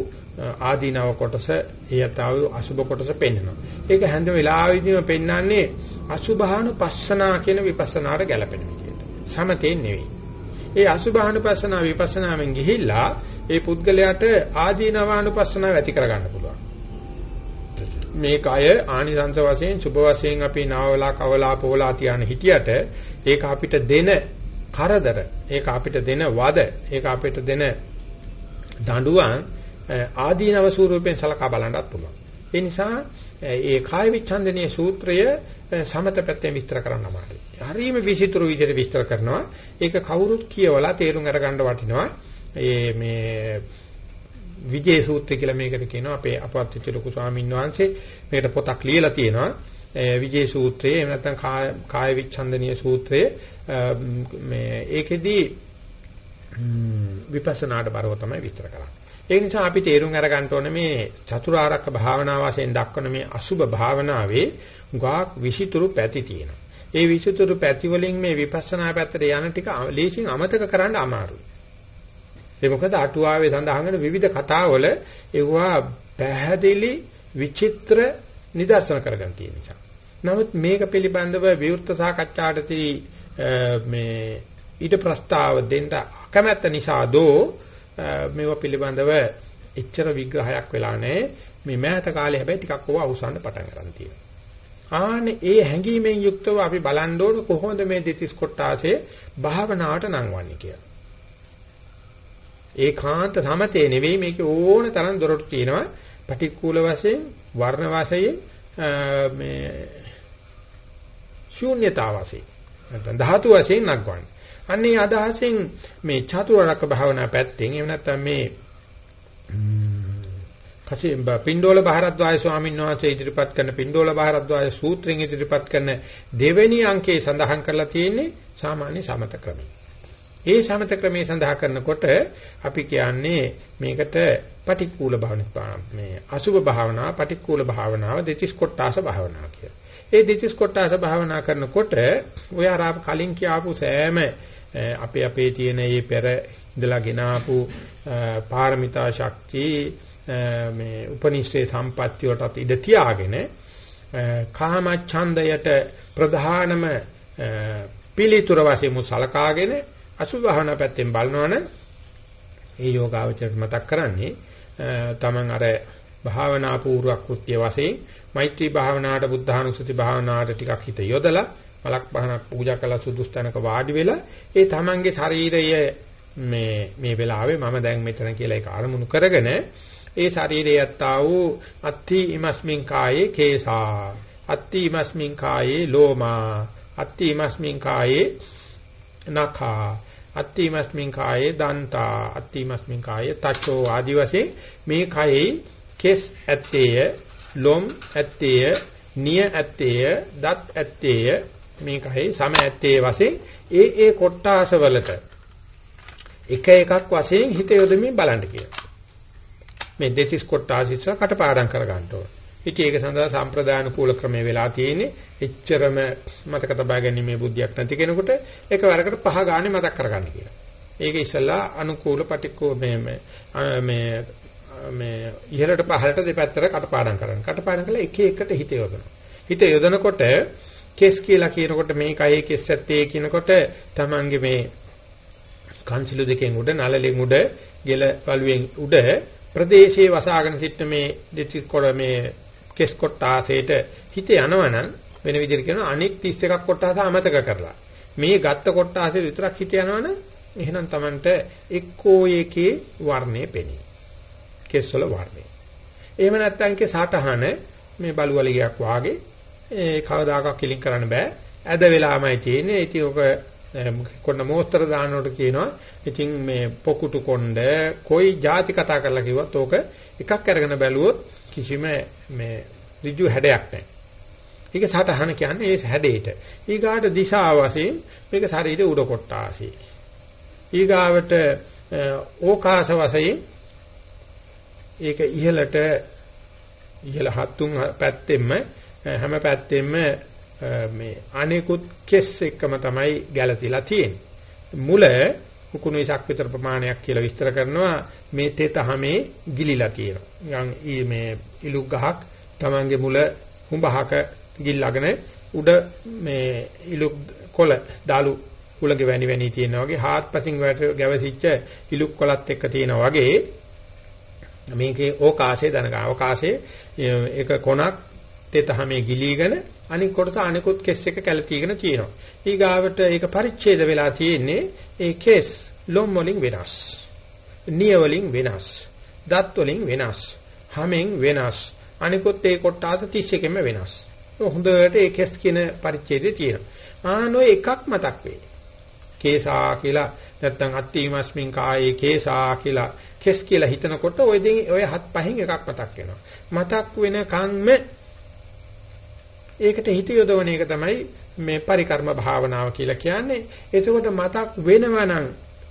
ආදීනව කොටස එයත්තා වූ අසුබ කොටස පෙන්වනවා. ඒක හැඳ වෙලාවෙදීම පෙන්වන්නේ අසුභානුපස්සනා කියන විපස්සනාට ගැලපෙන විදිහට. සමතේ නෙවෙයි. ඒ අසුභානුපස්සනා විපස්සනාවෙන් ගිහිල්ලා ඒ පුද්ගලයාට ආදීනවානුපස්සනාව ඇති කරගන්න පුළුවන්. මේ කය ආනිසංස වශයෙන් සුභ වශයෙන් අපි නාවලා කවලා පොවලා තියන හිටියට ඒක අපිට දෙන කරදර ඒක අපිට දෙන වද ඒක අපිට දෙන දඬුවම් ආදීනව ස්වරූපයෙන් සලකා බලන්නත් පුළුවන්. ඒ නිසා ඒ කාය විච්ඡන්දනීය සූත්‍රය සමත පැත්තෙන් විස්තර කරන්න අමාරුයි. හරිම විචිත්‍ර විදිහට විස්තර කරනවා. ඒක කවුරුත් කියවලා තේරුම් අරගන්න වටිනවා. ඒ මේ විජේ සූත්‍රය කියලා මේකට කියනවා අපේ අපවත් ලොකු ස්වාමීන් වහන්සේ මේකට පොතක් ලියලා තියෙනවා. විජේ සූත්‍රය එහෙම නැත්නම් කාය විච්ඡන්දනීය සූත්‍රය මේ ඒකෙදි විපස්සනාට බරව තමයි විස්තර කරන්නේ. ඒ නිසා අපි තේරුම් අරගන්න ඕනේ මේ චතුරාර්යක භාවනා වශයෙන් දක්වන මේ අසුබ භාවනාවේ ගාක් විෂිතුරු පැති තියෙනවා. ඒ විෂිතුරු පැති වලින් මේ විපස්සනා පැත්තට යන ටික ලේසින් අමතක කරන්න අමාරුයි. ඒ මොකද අටුවාවේ සඳහන් වෙන විවිධ කතාවල ඒවා පැහැදිලි විචිත්‍ර නිදර්ශන කරගන්න තියෙන නිසා. නමුත් මේක පිළිබඳව විවෘත සාකච්ඡාටදී මේ ඊට ප්‍රස්තාව දෙන්න අකමැත්ත නිසා දෝ මේව පිළිබඳව එච්චර විග්‍රහයක් වෙලා නැහැ. මේ මෑත කාලේ හැබැයි ටිකක් ඕවා අවසන් පටන් ගන්න තියෙනවා. ආනේ ඒ හැඟීමෙන් යුක්තව අපි බලන්න ඕන කොහොමද මේ දෙතිස් කොටාසේ භාවනාවට නංවන්නේ කියලා. ඒකාන්ත සමතේ නෙවෙයි මේකේ ඕන තරම් දොරටු තියෙනවා. පටික්කුල වශයෙන්, වර්ණ වශයෙන් මේ ශූන්‍යතාව වශයෙන් නැත්නම් ධාතු වශයෙන් නගවන්නේ. අන්නේ අදහසෙන් මේ චතුරාර්යක භාවනා පැත්තෙන් එහෙම නැත්නම් මේ කසින් පින්ඩෝල බහරද්වාජ ස්වාමීන් වහන්සේ ඉදිරිපත් කරන පින්ඩෝල බහරද්වාජ සූත්‍රයෙන් ඉදිරිපත් කරන දෙවෙනි අංකයේ සඳහන් කරලා තියෙන්නේ සාමාන්‍ය සමත ක්‍රමය. ඒ සමත ක්‍රමයේ සඳහන් කරනකොට අපි කියන්නේ මේකට පටික්කුල භාවනා මේ අසුභ භාවනාව පටික්කුල භාවනාව දෙතිස් කොටාස භාවනාව කියලා. ඒ දෙතිස් කොටාස භාවනා කරනකොට ඔය අර කලින් කියාපු සෑම අපේ අපේ තියෙන මේ පෙර ඉඳලා ගෙනාපු පාරමිතා ශක්තිය මේ උපනිෂේ සම්පත්‍ය වලට ඉඳ තියාගෙන කාම ඡන්දයට ප්‍රධානම පිළිතුර වශයෙන් මුසලකාගෙන අසුභවන පැත්තෙන් බලනවනම් ඒ යෝගාවචරයට මතක් කරන්නේ තමන් අර භාවනා පූර්වක කෘත්‍ය වශයෙන් මෛත්‍රී භාවනාවට බුද්ධානුස්සති භාවනාවට ටිකක් හිත යොදලා මලක් පහනක් පූජා කළා සුදුස්තනක වාඩි වෙලා ඒ තමන්ගේ ශරීරය මේ මේ වෙලාවේ මම දැන් මෙතන කියලා ඒක අරමුණු කරගෙන ඒ ශරීරයේ යත්තා වූ අත්ති ඉමස්මින් කායේ කේසා අත්ති ඉමස්මින් කායේ ලෝමා අත්ති ඉමස්මින් කායේ නඛා අත්තිමස්මින් කායේ දන්තා අත්තිමස්මින් කායේ තචෝ ආදි වශයෙන් මේ කයෙහි කෙස් ඇත්තේය ලොම් ඇත්තේය නිය ඇත්තේය දත් ඇත්තේය මේ කයෙහි සම ඇත්තේ වශයෙන් ඒ ඒ කොට්ටාස වලට එක එකක් වශයෙන් හිත යොදමින් බලන්න කියලා. මේ දෙතිස් කොට්ටාසිස කටපාඩම් කර ගන්න ඕන. ඉතින් ඒක සඳහා සම්ප්‍රදාන කූල ක්‍රමයේ වෙලා තියෙන්නේ එච්චරම මතක තබා ගැනීමේ බුද්ධියක් නැති කෙනෙකුට එක වරකට පහ ගානේ මතක් කරගන්න කියලා. ඒක ඉස්සලා අනුකූල පටික්කෝ මේ මේ මේ ඉහළට පහළට දෙපැත්තට කටපාඩම් කරන්න. කටපාඩම් කළා එක එකට හිත යොදනවා. හිත යොදනකොට කෙස් කියලා කියනකොට මේ කයේ කෙස් ඇත්තේ කියනකොට Tamange මේ කන්සිලු දෙකෙන් උඩ නළලෙන් උඩ ගෙල වලුවෙන් උඩ ප්‍රදේශයේ වසාගෙන සිට මේ දෙති කොළ මේ කෙස් කොටාසේට හිත යනවනම් වෙන විදිහට කියනවා අනෙක් 31ක් කොටාස අමතක කරලා මේ ගත්ත කොටාසේ විතරක් හිත යනවනම් එහෙනම් Tamanට එක්කෝ එකේ වර්ණය පෙනේ. කෙස් වල වර්ණය. එහෙම නැත්නම් කේ සාතහන මේ බලුවලියක් වාගේ ඒ කවදාකවත් කිලින් කරන්න බෑ. ඇද වෙලාමයි තියෙන්නේ. ඉතින් ඔක කොන්න මෝස්තර දානකොට කියනවා. ඉතින් මේ පොකුටු කොණ්ඩ කොයි ಜಾති කතා කරලා කිව්වත් ඕක එකක් අරගෙන බැලුවොත් කිසිම මේ ඍජු හැඩයක් නැහැ. ඒක සටහන කියන්නේ ඒ හැඩේට. ඊගාට දිශා වශයෙන් මේක ශරීරයේ උඩ කොටාසි. ඊගාවට ඕකාශ වශයෙන් ඒක ඉහළට ඉහළ හත්තුන් පැත්තෙම හැම පැත්තෙම මේ අනෙකුත් කෙස් එක්කම තමයි ගැළතිලා තියෙන්නේ. මුල කුකුණු ඉසක් විතර ප්‍රමාණයක් කියලා විස්තර කරනවා මේ තෙතහමේ ගිලිලා තියෙනවා. නිකන් මේ ඉලුක් ගහක් Tamange මුල හුඹහක ගිල්ලාගෙන උඩ මේ ඉලුක් කොළ දාලු කුලගේ වැනි වැනි තියෙනවා වගේ හාත්පසින් ගැවසිච්ච ඉලුක් කොළත් එක්ක තියෙනවා වගේ මේකේ ඕකාශයේ දනග අවකාශයේ ඒක කොනක් තෙතහමේ ගිලීගෙන අනික් කොටස අනිකුත් කෙස් එක කැළතිගෙන තියෙනවා. ඊගාවට ඒක පරිච්ඡේද වෙලා තියෙන්නේ ඒ කෙස් ලොම් වලින් වෙනස්. නිය වලින් වෙනස්. දත් වලින් වෙනස්. හැමෙන් වෙනස්. අනිකුත් ඒ කොටාස 31කින්ම වෙනස්. හොඳට ඒ කෙස් කියන පරිච්ඡේදය තියෙනවා. ආනෝ එකක් මතක් වෙයි. කේසා කියලා නැත්නම් අත්තිමස්මින් කායේ කේසා කියලා කෙස් කියලා හිතනකොට ওই දෙන් ඔය හත් පහෙන් එකක් මතක් වෙනවා. මතක් වෙන කන්ම ඒකට හිත යොදවන එක තමයි මේ පරිකර්ම භාවනාව කියලා කියන්නේ. එතකොට මතක් වෙනවා නම්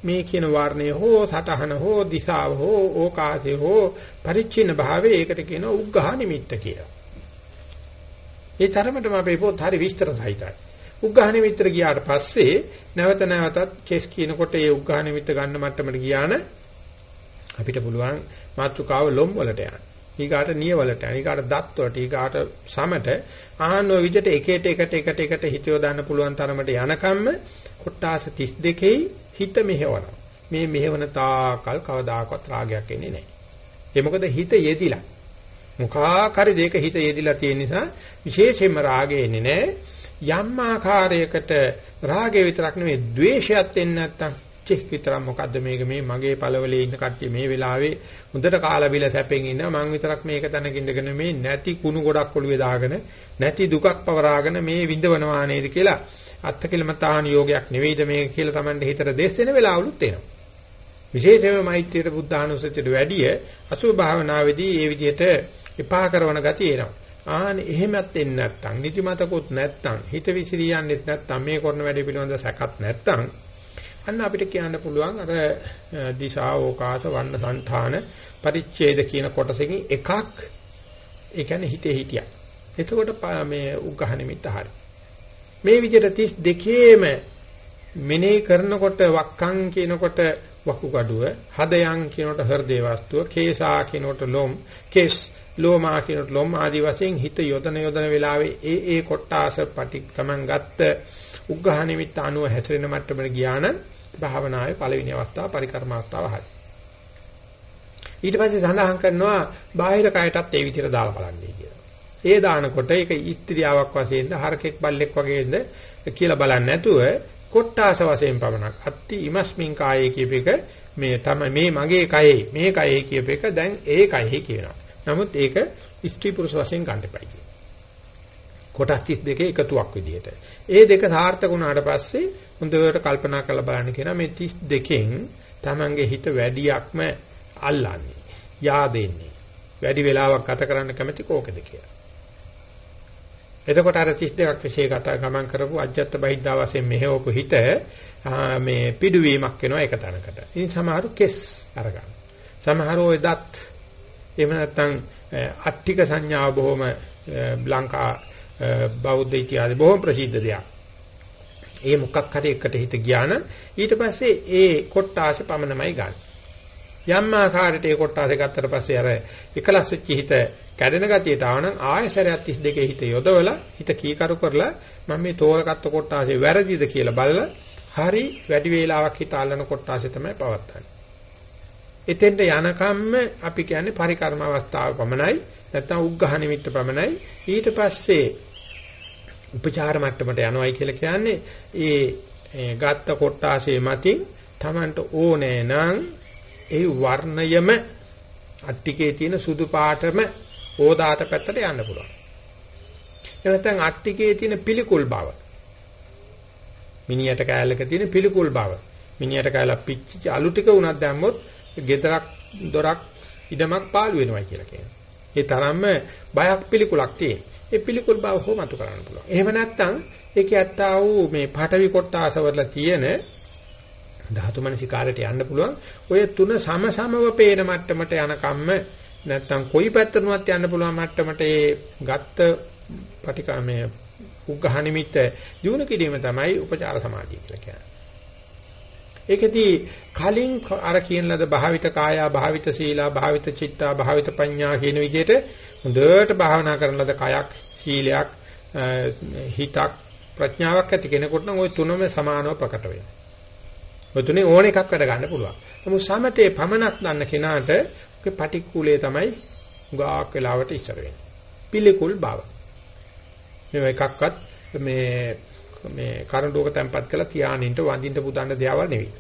මේ කියන වර්ණය හෝ සතහන හෝ දිශාව හෝ ඕකාසය හෝ පරිච්ඡින්න භාවය ඒකට කියනවා උග්ඝා නිමිත්ත කියලා. ඒ තරමටම අපේ පොත් හරි විස්තර සහිතයි. උග්ඝා නිමිත්තට ගියාට පස්සේ නැවත නැවතත් කෙස් කියනකොට ඒ උග්ඝා නිමිත්ත ගන්න මට්ටමට ගියාන අපිට පුළුවන් මාත්‍රකාව ලොම් වලට යන්න. ඊගාට නිය වලට යන්න. ඊගාට දත් වලට, ඊගාට සමට ආහන ඔය විදිහට එකට එකට එකට එකට හිතියෝ දාන්න පුළුවන් තරමට යනකම්ම කොට්ටාස 32යි හිත මෙහෙවනවා. මේ මෙහෙවන තාකල් කවදාකවත් රාගයක් එන්නේ නැහැ. ඒ මොකද හිත යෙදිලා. මුඛාකාරී දෙක හිත යෙදිලා තියෙන නිසා විශේෂයෙන්ම රාගය එන්නේ නැහැ. යම් ආකාරයකට රාගය විතරක් නෙවෙයි ද්වේෂයත් එන්නේ නැත්තම් චෙක් විතරක් මොකද්ද මේක මේ මගේ පළවලේ ඉන්න කට්ටිය මේ වෙලාවේ හොඳට කාලා බිල සැපෙන් ඉන්නවා මං විතරක් මේක තැනක ඉඳගෙන මේ නැති කුණු ගොඩක් ඔළුවේ දාගෙන නැති දුකක් පවරාගෙන මේ විඳවනවා නේද කියලා අත්කලමතාන යෝගයක් නෙවෙයිද මේක කියලා Tamande හිතට දෙස් වෙන වෙලාවලුත් එනවා. විශේෂයෙන්ම මෛත්‍රියට බුද්ධානුස්සතියට වැඩිය අසුභ භාවනාවේදී මේ විදිහට එපා කරන ගතිය එනවා. ආන එහෙමත් එන්නේ නැත්නම් නිදිමතකුත් නැත්නම් හිත විසිරියන්නේත් නැත්නම් මේ කරන වැඩේ පිළිබඳ සැකත් නැත්නම් අන්න අපිට කියන්න පුළුවන් අර දිශා ඕකාස වන්න సంతාන පරිච්ඡේද කියන කොටසකින් එකක් ඒ කියන්නේ හිතේ හිටියා. එතකොට මේ උග්ඝහ නිමිත්ත හරි. මේ විදිහට 32ේම මෙනෙහි කරනකොට වක්කම් කියනකොට වකුගඩුව, හදයන් කියනකොට හෘදේ වස්තුව, කේසා කියනකොට ලොම්, කේස් ලෝමා කියනකොට ලොම් ආදි වශයෙන් හිත යොදන යොදන වෙලාවේ ඒ ඒ කොටාස පටි තමන් ගත්ත උග්ඝහ නිමිත්ත අනුව හැසිරෙන මට්ටමට ගියා නම් භාවනාවේ පළවෙනි අවස්ථාව පරිකර්ම අවස්ථාව හරි. ඊට පස්සේ සඳහන් කරනවා බාහිර කයටත් ඒ විදිහට දාලා බලන්නේ කියලා. ඒ දානකොට ඒක ඉස්ත්‍රියාවක් වශයෙන්ද හරකෙක් බල්ලෙක් වගේද කියලා බලන්නේ නැතුව කොට්ටාස වශයෙන් පමණක් අත්ති ඉමස්මින් කායේ කියප එක මේ තමයි මේ මගේ කයේ මේ කයේ කියප එක දැන් ඒ කයෙහි කියනවා. නමුත් ඒක ස්ත්‍රී පුරුෂ වශයෙන් ගන්න එපයි කියනවා. කොටස් 32 එකතුවක් විදිහට. ඒ දෙක සාර්ථක වුණාට පස්සේ හොඳට කල්පනා කරලා බලන්න කියනවා මේ 32කින් Tamange හිත වැඩියක්ම අල්ලන්නේ. yaadෙන්නේ. වැඩි වෙලාවක් ගත කරන්න කැමති කෝකද කියලා. එතකොට අර 32ක් විශේෂ කතා ගමන් කරපු අජත්ත බහිද්දා වශයෙන් මෙහෙවපු හිත මේ පිඩුවීමක් වෙනවා එක තැනකට. ඉතින් සමහරු කෙස් අරගන්න. සමහරු ඔය දත් එහෙම නැත්නම් අට්ටික සංඥාව බොහොම ලංකා බෞද්ධ ඉතිහාසයේ බොහොම ප්‍රසිද්ධ දෙයක්. ඒ මොකක් හරි එකට හිත ගියා නම් ඊට පස්සේ ඒ කොට්ටාශ පමණමයි ගන්න. යම් ආකාරයට ඒ කොටාසේ ගත්තට පස්සේ අර එකලස් වෙච්ච හිත කැඩෙන ගතියට ආවනම් ආයසරයක් 32 හිත යොදවලා හිත කීකරු කරලා මම මේ තෝරගත්ත කොටාසේ වැරදිද කියලා බලලා හරි වැඩි වේලාවක් හිත අල්ලන කොටාසේ තමයි පවත්තන්නේ. එතෙන්ට යනකම්ම අපි කියන්නේ පරිකර්ම අවස්ථාව පමණයි නැත්නම් උග්ඝහ නිමිත්ත පමණයි ඊට පස්සේ උපචාර මට්ටමට යනවයි කියලා කියන්නේ ඒ ගත්ත කොටාසේ මතින් Tamanට ඕනේ නම් ඒ වර්ණයම අට්ටිකේ තියෙන සුදු පාටම ඕදාත පැත්තට යන්න පුළුවන්. ඒ නැත්නම් අට්ටිකේ තියෙන පිළිකුල් බව. මිනියට කෑල්ලක තියෙන පිළිකුල් බව. මිනියට කෑල්ල පිච්චිච්ච අලු ටික උනක් දැම්මොත් ගෙදරක් දොරක් ඉඩමක් පාළු වෙනවා කියලා කියනවා. ඒ තරම්ම බයක් පිළිකුලක් තියෙන. ඒ පිළිකුල් බව හොමතු කරන්න පුළුවන්. එහෙම නැත්නම් ඒකේ ඇත්තා වූ මේ පාඨවි කොටාසවල තියෙන ධාතු මනසිකාරයට යන්න පුළුවන්. ඔය තුන සම සමව පේන මට්ටමට යනකම්ම නැත්තම් කොයි පැත්තටවත් යන්න පුළුවන් මට්ටමට ඒ ගත්ත ප්‍රතිකාමයේ උග්ඝහ නිමිත්ත දිනු කිරීම තමයි උපචාර සමාධිය කියලා කියන්නේ. ඒකෙදී කලින් අර කියන ලද භාවිත කායා භාවිත සීලා භාවිත චිත්තා භාවිත පඤ්ඤා කියන විදිහට හොඳට භාවනා කරන ලද කයක් සීලයක් හිතක් ප්‍රඥාවක් ඇති කෙනෙකුට නම් ওই තුනම සමානව ප්‍රකට වෙනවා. ඔය තුනේ ඕන එකක් වැඩ ගන්න පුළුවන්. නමුත් සමතේ පමනක් දන්න කෙනාට ඔකේ පටික්කුලේ තමයි ගාක් වෙලාවට ඉස්සර වෙන්නේ. පිළිකුල් බව. මේ එකක්වත් මේ මේ කරඬුවක තැම්පත් කරලා තියානින්ට වඳින්න පුදන්න දෙයවල් නෙවෙයි.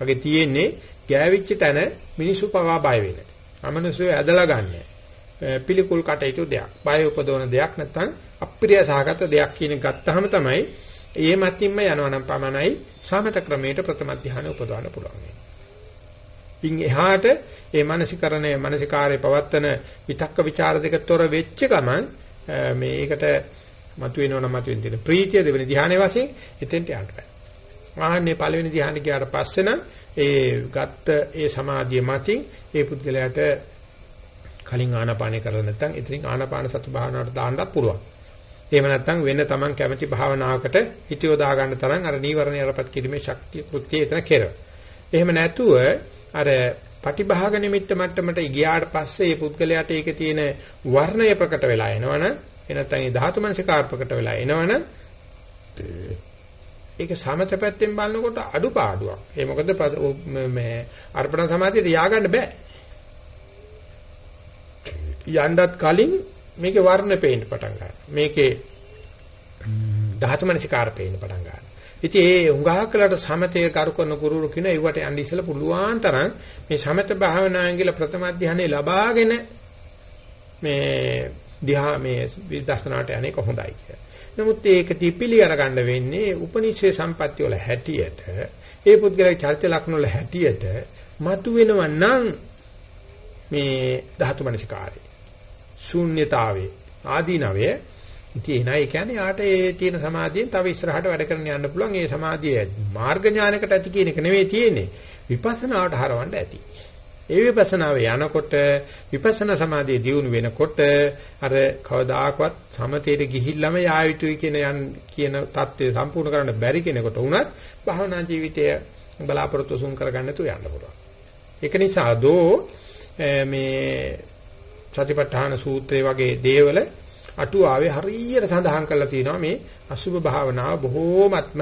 වගේ තියෙන්නේ ගෑවිච්ච තැන මිනිසු පවා බය වෙන. අමනුෂ්‍යය ඇදලා ගන්න. පිළිකුල් කටයුතු දෙයක්. බය උපදවන දෙයක් නැත්නම් අප්‍රිය සහගත දෙයක් කියන ගත්තාම තමයි ඒ මතින්ම යනවනම් පමණයි සමත ක්‍රමයට ප්‍රථම ධානය උපදවන්න පුළුවන්. ඉන් එහාට ඒ මානසිකරණය මානසිකාරයේ පවත්තන විතක්ක ਵਿਚාර දෙක තොර වෙච්ච ගමන් මේකට මතුවෙනවනම් මතුවෙන තියෙන ප්‍රීතිය දෙවෙනි ධානයේ වශයෙන් එතෙන්ට යන්න බෑ. ආන්නේ පළවෙනි ධානය ගියාට පස්සේ නම් ඒ ගත්ත ඒ සමාධිය මතින් ඒ පුද්ගලයාට කලින් ආනාපානය කරලා නැත්නම් ඉතින් ආනාපාන සති භාවනාවට දාන්නත් පුළුවන්. එහෙම නැත්නම් වෙන තමන් කැමති භාවනාවකට හිත යොදා ගන්න තරම් අර නීවරණ යරපත් කිරීමේ ශක්තිය කෘත්‍යය එතන කෙරව. එහෙම නැතුව අර පටිභාග නිමිත්ත මට්ටමට ගියාට පස්සේ මේ පුද්ගලයාට ඒකේ තියෙන වර්ණය ප්‍රකට වෙලා එනවනම් එනත්නම් ඒ ධාතු මනසිකාර ප්‍රකට වෙලා එනවනම් ඒක සමත පැත්තෙන් බලනකොට අඩුපාඩුවක්. ඒ මොකද මේ අර්පණ සමාධියට ය아가න්න බෑ. යන්නත් කලින් මේකේ වර්ණ පේන්න පටන් ගන්නවා. මේකේ ධාතු මනසිකාර පේන්න පටන් ගන්නවා. ඉතින් ඒ හුඟා කලට සමතේ කරු කරන ගුරුවරු කියන ඒවට යන්න ඉස්සලා පුළුවන් තරම් මේ සමත භාවනාවෙන් කියලා ප්‍රථම ධානය ලබාගෙන මේ ධ්‍යා මේ විදර්ශනාට යන්නේ කොහොඳයි කියලා. නමුත් ඒක තිපිලි අරගන්න වෙන්නේ උපනිෂේ සම්පත්‍ය වල හැටියට ඒ පුද්ගලයා චරිත ලක්ෂණ වල හැටියට මතු වෙනව නම් මේ ධාතු මනසිකාරය ශූන්‍යතාවේ ආදීනවය. ඉතින් ඒ කියන්නේ යාට ඒ තියෙන සමාධියෙන් තව ඉස්සරහට වැඩ කරන්න යන්න පුළුවන්. ඒ සමාධිය මාර්ග ඥානයකට ඇති කියන එක නෙවෙයි තියෙන්නේ. විපස්සනාවට හරවන්න ඇති. ඒ විපස්සනාව යනකොට විපස්සනා සමාධිය දියුණු වෙනකොට අර කවදාකවත් සමතේට ගිහිල්ලාම යා යුතුයි කියන යන් කියන தත්ත්වය සම්පූර්ණ කරන්න බැරි කෙනෙකුට වුණත් භවනා ජීවිතය බලාපොරොත්තු සුන් කරගන්න තු යන්න පුළුවන්. ඒක නිසා දෝ මේ සතිපට්ඨාන සූත්‍රය වගේ දේවල අටුවාවේ හරියට සඳහන් කරලා තියෙනවා මේ අසුභ භාවනාව බොහෝමත්ම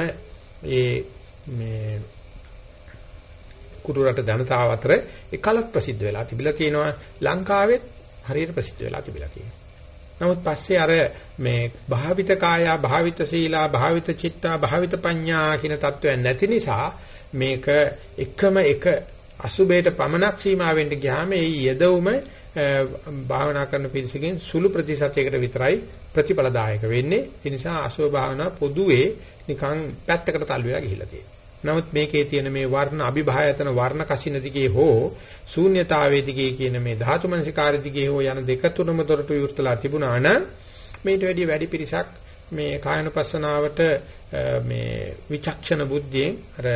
ඒ මේ කුඩු රට ජනතාව අතර එකලක් ප්‍රසිද්ධ වෙලා තිබිලා තියෙනවා. ලංකාවෙත් හරියට ප්‍රසිද්ධ වෙලා තිබිලා තියෙනවා. නමුත් පස්සේ අර මේ භාවිත කායා භාවිත සීලා භාවිත චිත්තා භාවිත පඤ්ඤා කියන தত্ত্বයන් නැති නිසා මේක එකම එක අසුබේට පමණක් සීමා වෙන්න ගියාම ඒ යෙදවුම භාවනා කරන පිරිසකින් සුළු ප්‍රතිශතයකට විතරයි ප්‍රතිඵලදායක වෙන්නේ. ඒ නිසා අසුබ භාවනා පොදුවේ නිකන් පැත්තකට තල්ලු වෙලා ගිහිල්ලා තියෙනවා. නමුත් මේකේ තියෙන මේ වර්ණ අභිභායතන වර්ණ කසින දිගේ හෝ ශූන්‍යතාවයේ දිගේ කියන මේ ධාතු මනසිකාර දිගේ හෝ යන දෙක තුනම දොරටු විවෘතලා තිබුණා නම් මේට වැඩි වැඩි පිරිසක් මේ කායනුපස්සනාවට මේ විචක්ෂණ බුද්ධියෙන් අර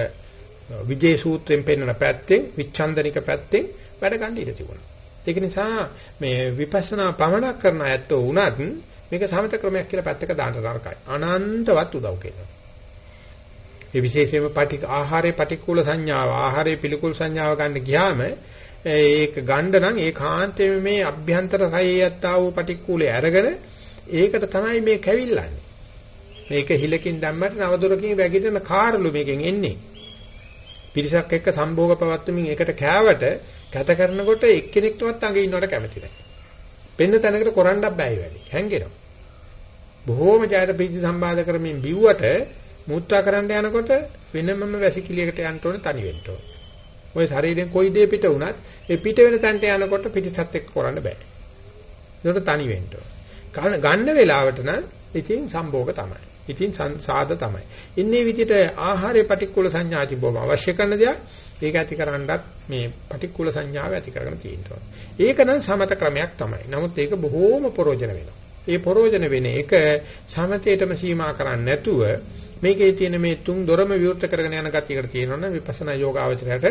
විජේ සූත්‍රයෙන් පෙන්වන පැත්තෙන් විචන්දනික පැත්තෙන් වැඩ ගන්න ඉඩ තිබුණා. ඒක නිසා මේ විපස්සනා පමණක් කරන ඇත්තෝ වුණත් මේක සමත ක්‍රමයක් කියලා පැත්තක දාන්න තරකයි. අනන්තවත් උදව් කරනවා. ඒ විශේෂයෙන්ම පටික ආහාරයේ පටික්කුල සංඥාව ආහාරයේ පිළිකුල් සංඥාව ගන්න ගියාම ඒක ගන්න නම් ඒකාන්තයෙන් මේ අභ්‍යන්තර කයේ යත්තා වූ පටික්කුලේ අරගෙන ඒකට තමයි මේ කැවිල්ලන්නේ. මේක හිලකින් දැම්මට නවදොරකින් වැగిරෙන කාරළු මේකෙන් එන්නේ. පිරිසක් එක්ක සම්භෝග පවත්වමින් ඒකට කෑවට කැත කරනකොට එක්කෙනෙක්ටවත් අඟ ඉන්නවට කැමති නැහැ. පෙන්න තැනකට කරන්නත් බෑ වැඩි. හැංගෙනවා. බොහෝම ජයත ප්‍රීති සම්බාධ කරමින් බිව්වට මූත්‍රා කරන්න යනකොට වෙනමම වැසිකිළියකට යන්න ඕනේ තනි වෙන්න ඕනේ. ওই ශරීරයෙන් කොයි දේ පිට වුණත් ඒ පිට වෙන තැනට යනකොට පිටිසත් එක්ක කරන්න බෑ. ඒකට තනි වෙන්න ඕනේ. ගන්න වෙලාවට නම් ඉතින් සම්භෝග තමයි. ඉතින් සාද තමයි. ඉන්නේ විදිහට ආහාරයේ පටික්කුල සංඥා තිබවම අවශ්‍ය කරන දෙයක් ඒක ඇති කරන්නත් මේ පටික්කුල සංඥාව ඇති කරගෙන තියෙනවා. ඒක නම් සමත ක්‍රමයක් තමයි. නමුත් ඒක බොහෝම ප්‍රෝජන වෙනවා. ඒ ප්‍රෝජන වෙන එක සමතේටම සීමා කරන්නේ නැතුව මේකේ තියෙන මේ තුන් දොරම විවෘත කරගෙන යන ගතියකට තියෙනවනම් විපස්සනා යෝගාවචරයට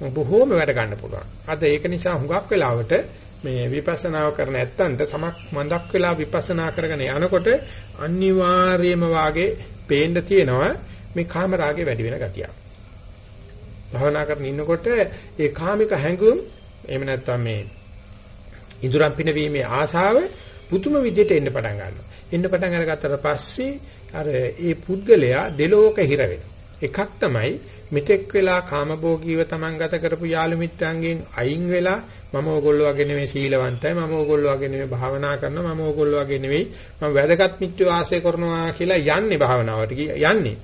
බොහෝම වැඩ ගන්න පුළුවන්. අද ඒක නිසා හුඟක් වෙලාවට මේ විපස්සනාව කරන ඇත්තන්ට තමක් මන්දක් වෙලා විපස්සනා කරගෙන යනකොට අනිවාර්යයෙන්ම වාගේ පේන්න තියෙනවා මේ කාම රාගේ වැඩි වෙන ගතිය. භවනා කරන ඉන්නකොට ඒ කාමික හැඟුම් එහෙම නැත්නම් මේ ඉඳුරම් පිනවීමේ ආසාව පුතුම විදිහට එන්න පටන් ගන්නවා. එන්න පටන් අරගත්තට පස්සේ අර ඒ පුද්ගලයා දෙලෝක හිර එකක් තමයි මෙතෙක් වෙලා කාමභෝගීව Taman ගත කරපු යාළු මිත්‍රයන්ගෙන් අයින් වෙලා මම ඕගොල්ලෝ වගේ නෙමෙයි සීලවන්තයි මම ඕගොල්ලෝ වගේ නෙමෙයි භාවනා කරනවා මම ඕගොල්ලෝ වගේ නෙමෙයි මම වැදගත් මිත්‍රයෝ ආශ්‍රය කරනවා කියලා යන්නේ භාවනාවට යන්නේ.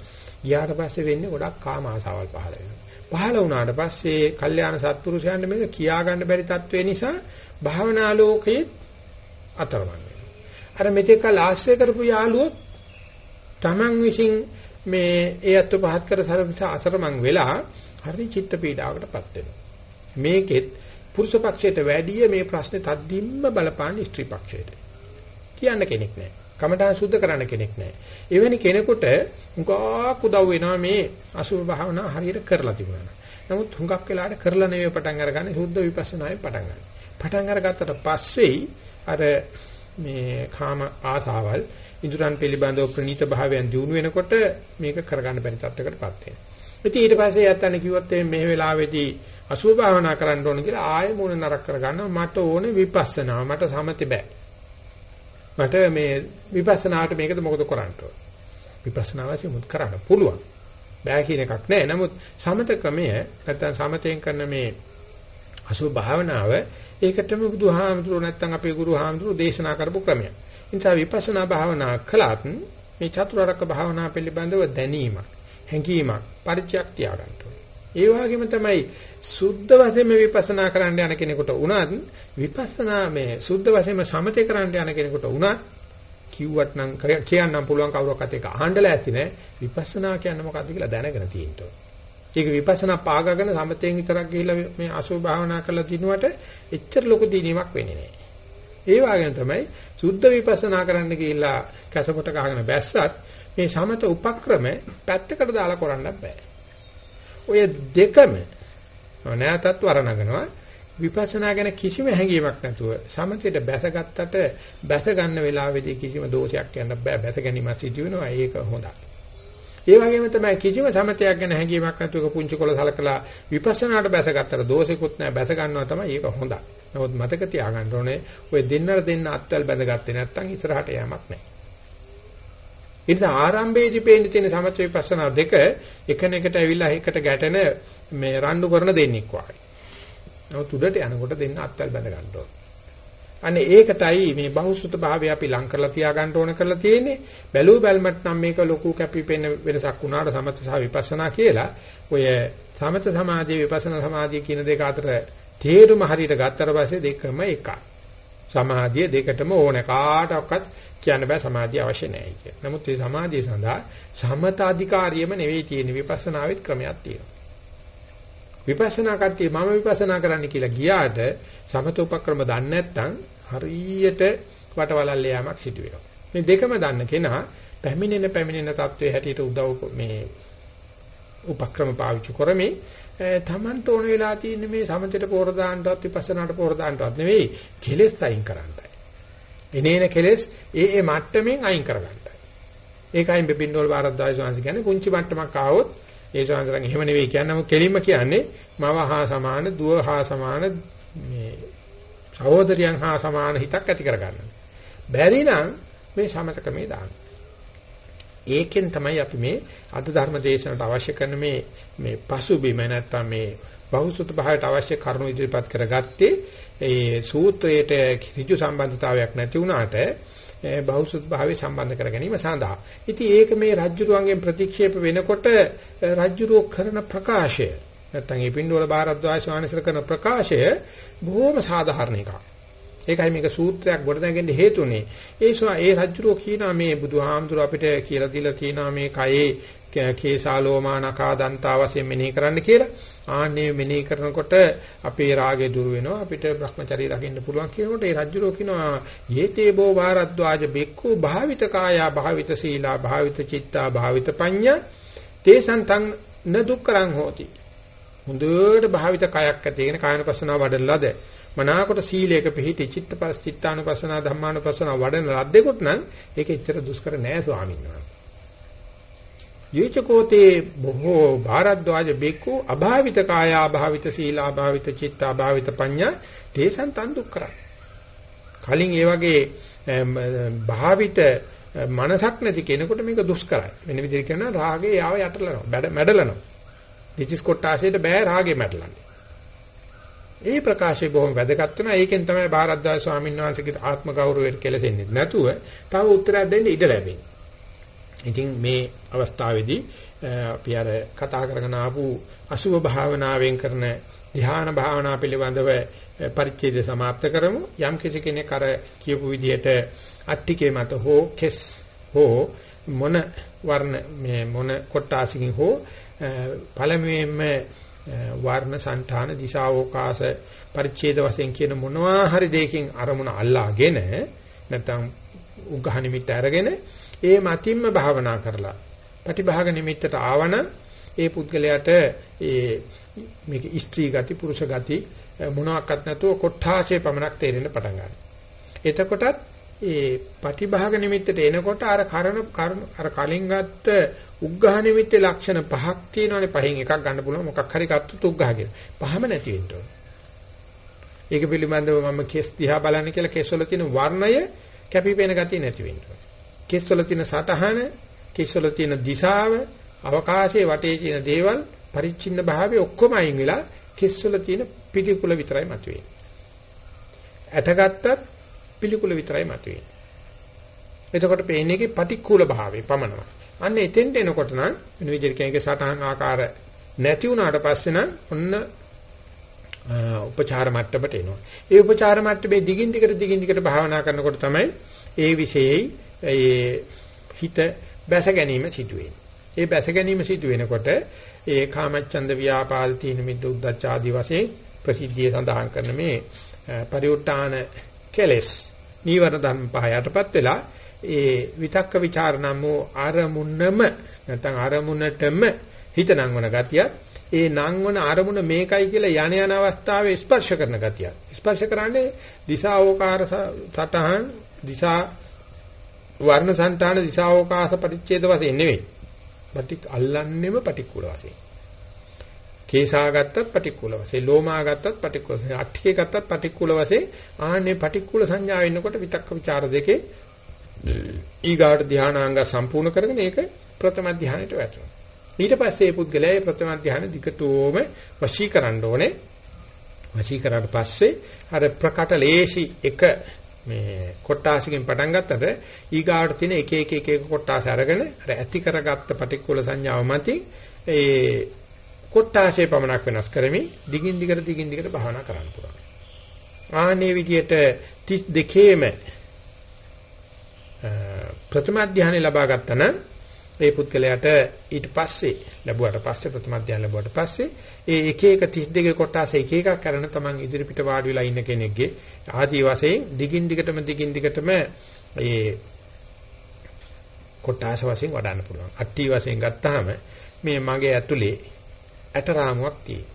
ගියාට පස්සේ වෙන්නේ ගොඩක් කාම ආසාවල් පහළ වෙනවා. පහළ වුණාට පස්සේ කල්යාණ සත්පුරුෂයන්ට මේක කියා ගන්න බැරි තත්ත්වේ නිසා භාවනා ලෝකයේ අතරමං වෙනවා. අර මෙතෙක් කල් ආශ්‍රය කරපු යාළුවෝ Taman විසින් මේ ඒ අත්ව පහත් කර සරපිට අසරමං වෙලා හරි චිත්ත පීඩාවකටපත් වෙනවා. මේකෙත් පුරුෂ පක්ෂයට වැඩිය මේ ප්‍රශ්නේ තද්දින්ම බලපාන ස්ත්‍රී පක්ෂයට. කියන්න කෙනෙක් නැහැ. කමඨාන් සුද්ධ කරන්න කෙනෙක් නැහැ. එවැනි කෙනෙකුට හුඟක් උදව් වෙනවා මේ අසුභ භාවනා හරියට කරලා තිබුණා. නමුත් හුඟක් වෙලාට කරලා නෙවෙයි පටන් අරගන්නේ සුද්ධ විපස්සනායෙන් පටන් ගන්න. පටන් අරගත්තට පස්සේ අර මේ කාම ආසාවල් ඉදurang පිළිබඳව ප්‍රනීත භාවයන් දිනු වෙනකොට මේක කරගන්න බැරි තත්යකටපත් වෙනවා. ඉතින් ඊට පස්සේ යත්තන කිව්වොත් මේ වෙලාවේදී අසුභ භාවනා කරන්න ඕන කියලා ආයෙ මොන නරක කරගන්නවා මට ඕනේ විපස්සනා මට සමතේ බෑ. මට මේ විපස්සනාට මේකද මොකද කරන්න ඕන. විපස්සනා වශයෙන් මුත් කරන්න පුළුවන්. බෑ කියන එකක් නෑ. නමුත් සමත ක්‍රමය නැත්තම් සමතෙන් කරන මේ අසුභ භාවනාව ඒකටම බුදුහාමුදුරුවෝ නැත්තම් අපේ ගුරු හාමුදුරුවෝ දේශනා කරපු ක්‍රමයක්. නිසා විපස්සනා භාවනා කළත් මේ චතුරාර්යක භාවනා පිළිබඳව දැනීමක්, හැඟීමක්, පරිචයක් තියාගන්න ඒ වගේම තමයි සුද්ධ වශයෙන්ම විපස්සනා කරන්න යන කෙනෙකුට උනත් විපස්සනා මේ සුද්ධ වශයෙන්ම සමතේ කරන්න යන කෙනෙකුට උනත් කිව්වට නම් කියන්නම් පුළුවන් කවුරක්වත් ඒක අහන්නලා ඇති නෑ විපස්සනා කියන්නේ මොකක්ද කියලා දැනගෙන තියෙන්න ඕන. ඒක විපස්සනා පාගගෙන සමතෙන් විතරක් ගිහිල්ලා මේ අසුභ භාවනා කරලා දිනුවට එච්චර ලොකු දිනීමක් වෙන්නේ නෑ. ඒ වගේම තමයි සුද්ධ විපස්සනා කරන්න ගිහිල්ලා කැසපොට ගහගෙන බැස්සත් මේ සමත උපක්‍රම පැත්තකට දාලා කරන්න බෑ. ඔය දෙකම නැවතත් වරණගෙනවා විපස්සනා ගැන කිසිම හැඟීමක් නැතුව සමථයට බැසගත්තට බැස ගන්න වෙලාවේදී කිසිම දෝෂයක් කියන්න බෑ බැස ගැනීම සිදු වෙනවා ඒක හොඳයි. ඒ වගේම තමයි කිසිම සමතයක් ගැන හැඟීමක් නැතුව පුංචි කොළ සලකලා විපස්සනාට බැසගත්තට දෝෂෙකුත් නැහැ බැස ගන්නවා තමයි ඒක හොඳයි. නමුත් මතක තියාගන්න ඕනේ ඔය දෙන්නර දෙන්න අත්වල බැඳගත්තේ නැත්නම් ඉස්සරහට යamak නැහැ. ඒ නිසා ආරම්භයේදී පේන්න තියෙන සමථ විපස්සනා දෙක එකනෙකට ඇවිල්ලා එකට ගැටෙන මේ රණ්ඩු කරන දෙන්නෙක් වගේ. නමුත් උඩට යනකොට දෙන්න අත්වල බැඳ ගන්න ඕන. අනේ ඒකටයි මේ බහුසුත භාවය අපි ලං කරලා තියා ගන්න ඕන කරලා තියෙන්නේ. බැලූ බැල්මට නම් මේක ලොකු කැපිපෙන වෙනසක් වුණාට සමථ සහ විපස්සනා කියලා ඔය සමථ සමාධිය විපස්සනා සමාධිය කියන දෙක අතර තේරුම හරියට ගත්තට පස්සේ දෙකම එකයි. සමාධිය දෙකටම ඕන කාටවත් කියන්න බෑ සමාධිය අවශ්‍ය නැහැ කියලා. නමුත් මේ සමාධිය සඳහා සමත අධිකාරියම නෙවෙයි තියෙන්නේ විපස්සනාවෙත් ක්‍රමයක් තියෙනවා. විපස්සනා කට්ටිය මම විපස්සනා කරන්න කියලා ගියාට සමත උපක්‍රම දන්නේ නැත්නම් හරියට වටවලල්ල යාමක් සිදු වෙනවා. මේ දෙකම දන්න කෙනා පැමිණෙන පැමිණෙන தત્ත්වයේ හැටියට උදව් මේ උපක්‍රම පාවිච්චි කරමින් තමන්ට ඕන වෙලා තියෙන මේ සමතේට පෝර දාන්නවත් විපස්සනාට පෝර දාන්නවත් නෙවෙයි කෙලෙස් අයින් කරන්නයි. එනේන කෙලෙස් ඒ ඒ මට්ටමින් අයින් කරගන්නයි. ඒකයි බිපින්නෝල් භාරද්වාජ ස්වාමීන් කියන්නේ කුංචි මට්ටමක් ආවොත් ඒ ස්වාමීන් එහෙම නෙවෙයි කියන්නේ නමුත් කෙලින්ම කියන්නේ මව හා සමාන දුව හා සමාන මේ සහෝදරියන් හා සමාන හිතක් ඇති කරගන්න. බැරි නම් මේ සමතකමේ දාන්න. ඒකෙන් තමයි අපි මේ අද ධර්ම දේශනට අවශ්‍ය කරන මේ මේ පසුබිම නැත්තම් මේ බහුසුත භාවයට අවශ්‍ය කරුණු ඉදිරිපත් කරගත්තේ ඒ සූත්‍රයට ඍජු සම්බන්ධතාවයක් නැති වුණාට බහුසුත් භාවයේ සම්බන්ධ කර ගැනීම සඳහා. ඉතින් ඒක මේ රජ්ජුරුවන්ගෙන් ප්‍රතික්ෂේප වෙනකොට රජ්ජුරුව කරන ප්‍රකාශය නැත්තම් මේ පින්ඩෝල භාරද්වාජ ස්වාමීන් කරන ප්‍රකාශය බොහොම සාධාරණ එකක්. ඒකයි මේක සූත්‍රයක් ගොඩනගන්න හේතුනේ. ඒ සෝ ඒ රජ්ජුරුව කියනවා මේ බුදුහාමුදුර අපිට කියලා දීලා තියෙනවා මේ කයේ කේසාලෝමා නකා දන්තා වශයෙන් මෙනෙහි කරන්න කියලා. ආන්නේ මෙනෙහි කරනකොට අපේ රාගය දුර වෙනවා අපිට Brahmacharya රකින්න පුළුවන් කියනකොට ඒ රජුරෝ කියනවා යේතේ බෝ භාරද්වාජ බෙක්කෝ භාවිත කායා භාවිත සීලා භාවිත චිත්තා භාවිත පඤ්ඤා තේසන්තං න දුක්කරං හෝති. හොඳට භාවිත කයක් ඇතිගෙන කායනපස්සනාව වඩලලාද මනාකොට සීලයක පිහිටි චිත්තපස් චිත්තානුපස්සනා ධම්මානුපස්සනා වඩන ලද්දෙකුත් නම් ඒක එච්චර දුෂ්කර නෑ ස්වාමීන් වහන්සේ. යේචකෝතේ බොහෝ භාරද්වාජ බෙක්කු අභාවිත කායා භාවිත සීලා භාවිත චිත්තා භාවිත පඤ්ඤා තේසන් තන් දුක්කර. කලින් ඒ වගේ භාවිත මනසක් නැති කෙනෙකුට මේක දුෂ්කරයි. වෙන විදිහට කියනවා රාගේ යාව යටලනවා, මැඩලනවා. දිචිස් කොටාසයට බෑ රාගේ මැඩලන්නේ. ඒ ප්‍රකාශය බොහොම වැදගත් වෙනවා. ඒකෙන් තමයි භාරද්වාජ ස්වාමීන් වහන්සේගේ ආත්ම ගෞරවයට කෙලසෙන්නේ නැතුව තව උත්තරයක් දෙන්න ඉඩ ලැබෙන්නේ. ඉතින් මේ අවස්ථාවේදී අපි අර කතා කරගෙන ආපු අසුභ භාවනාවෙන් කරන ධ්‍යාන භාවනා පිළිබඳව පරිච්ඡේදය સમાપ્ત කරමු. යම් කිසි කෙනෙක් අර කියපු විදිහට අට්ටිකේ මත හෝ කෙස් හෝ මොන වර්ණ මේ මොන කොටාසිකින් හෝ පළමුවෙන්ම වර්ණ సంతාන දිශාවෝකාශ පරිච්ඡේද වශයෙන් කියන මොනවා හරි දෙයකින් අරමුණ අල්ලාගෙන නැත්නම් උග්ඝහ නිමිත්ත අරගෙන ඒ මතින්ම භාවනා කරලා ප්‍රතිභාග නිමිත්තට ආවන ඒ පුද්ගලයාට ඒ මේක ස්ත්‍රී ගති පුරුෂ ගති මොනවාක්වත් නැතුව කොට්ඨාසේ පමණක් තේරෙන්න පටන් ගන්නවා. එතකොටත් ඒ ප්‍රතිභාග නිමිත්තට එනකොට අර කරන අර කලින් ගත්ත උග්ඝහ නිමිත්තේ ලක්ෂණ පහක් තියෙනවානේ පහෙන් එකක් ගන්න පුළුවන් මොකක් හරි ගත්තොත් උග්ඝහ කියන. පහම නැති වෙන්න ඕන. ඒක පිළිබඳව මම කෙස් දිහා බලන්න කියලා කෙස් වල තියෙන වර්ණය කැපිපෙන ගතිය නැති වෙන්න ඕන. කෙස්වල තියෙන සතහන, කෙස්වල තියෙන දිශාව, අවකාශයේ වටේ තියෙන දේවල් පරිච්ඡින්න භාවයේ ඔක්කොම අයින් වෙලා කෙස්වල තියෙන පිළිකුල විතරයි මතුවෙන්නේ. ඇටගත්තත් පිළිකුල විතරයි මතුවෙන්නේ. එතකොට පේන්නේගේ පටික්කුල භාවය පමණයි. අන්න එතෙන්ට එනකොට නම් වෙන විදිහට කෙනෙක්ගේ සතහන් ආකාර නැති වුණාට පස්සේ නම් ඔන්න උපචාර මට්ටමට එනවා. ඒ උපචාර මට්ටමේ දිගින් දිගට දිගින් දිගට භාවනා කරනකොට තමයි ඒ විශේෂයි ඒ හිත බැස ගැනීම සිදු ඒ බැස ගැනීම සිදු වෙනකොට ඒ කාමච්ඡන්ද ව්‍යාපාද තීන මිද්ද උද්දච්ච ආදී වශයෙන් ප්‍රසිද්ධිය සඳහන් කරන මේ පරිඋත්තාන කෙලස් නීවරණ ධර්ම පහ යටපත් වෙලා ඒ විතක්ක ਵਿਚාරණම් වූ අරමුණම නැත්නම් අරමුණටම හිත නංවන ගතියත් ඒ නංවන අරමුණ මේකයි කියලා යන යන අවස්ථාවේ ස්පර්ශ කරන ගතිය. ස්පර්ශ කරන්නේ දිශාෝකාර සතහන් දිශා වර්ණ సంతාන දිශාවකාශ පරිච්ඡේද වශයෙන් නෙවෙයි. පටික් අල්ලන්නේම පටික්කුල වශයෙන්. කේසා ගත්තත් පටික්කුල වශයෙන්, ලෝමා ගත්තත් පටික්කුල වශයෙන්, අට්ඨිය ගත්තත් පටික්කුල වශයෙන් ආන්නේ පටික්කුල සංඥා වෙනකොට විතක්ක ਵਿਚාර දෙකේ ඊගාට ධානාංග සම්පූර්ණ කරගෙන ඒක ප්‍රථම ධානයට වැටෙනවා. ඊට පස්සේ මේ පුද්ගලයා ප්‍රථම ධානය දිගටම වශී කරන්න ඕනේ. වශී කරාට පස්සේ අර ප්‍රකට ලේසි එක මේ කොටාසිකෙන් පටන් ගත්තට ඊගාට තියෙන එක එක එක එක කොටාස අරගෙන අර ඇති කරගත්ත පටික්කුල සංඥාව මතින් ඒ කොටාසේ පමණක් වෙනස් කරමින් දිගින් දිගට දිගින් දිගට භාවනා කරන්න පුළුවන්. ආනේ විදියට 32ෙම ප්‍රථම ධානය ලබා ගත්තා නම් ඒ පුද්ගලයාට ඊට පස්සේ ලැබුවට පස්සේ ප්‍රථම ධානය ලැබුවට පස්සේ ඒ එක එක 32 කොටස එක එකක් කරන තමන් ඉදිරි පිට වාඩි වෙලා ඉන්න කෙනෙක්ගේ ආදී වශයෙන් දිගින් දිගටම දිගින් දිගටම ඒ කොටස වශයෙන් වඩන්න පුළුවන්. අට්ටි වශයෙන් ගත්තාම මේ මගේ ඇතුලේ ඇටරාමුවක් තියෙනවා.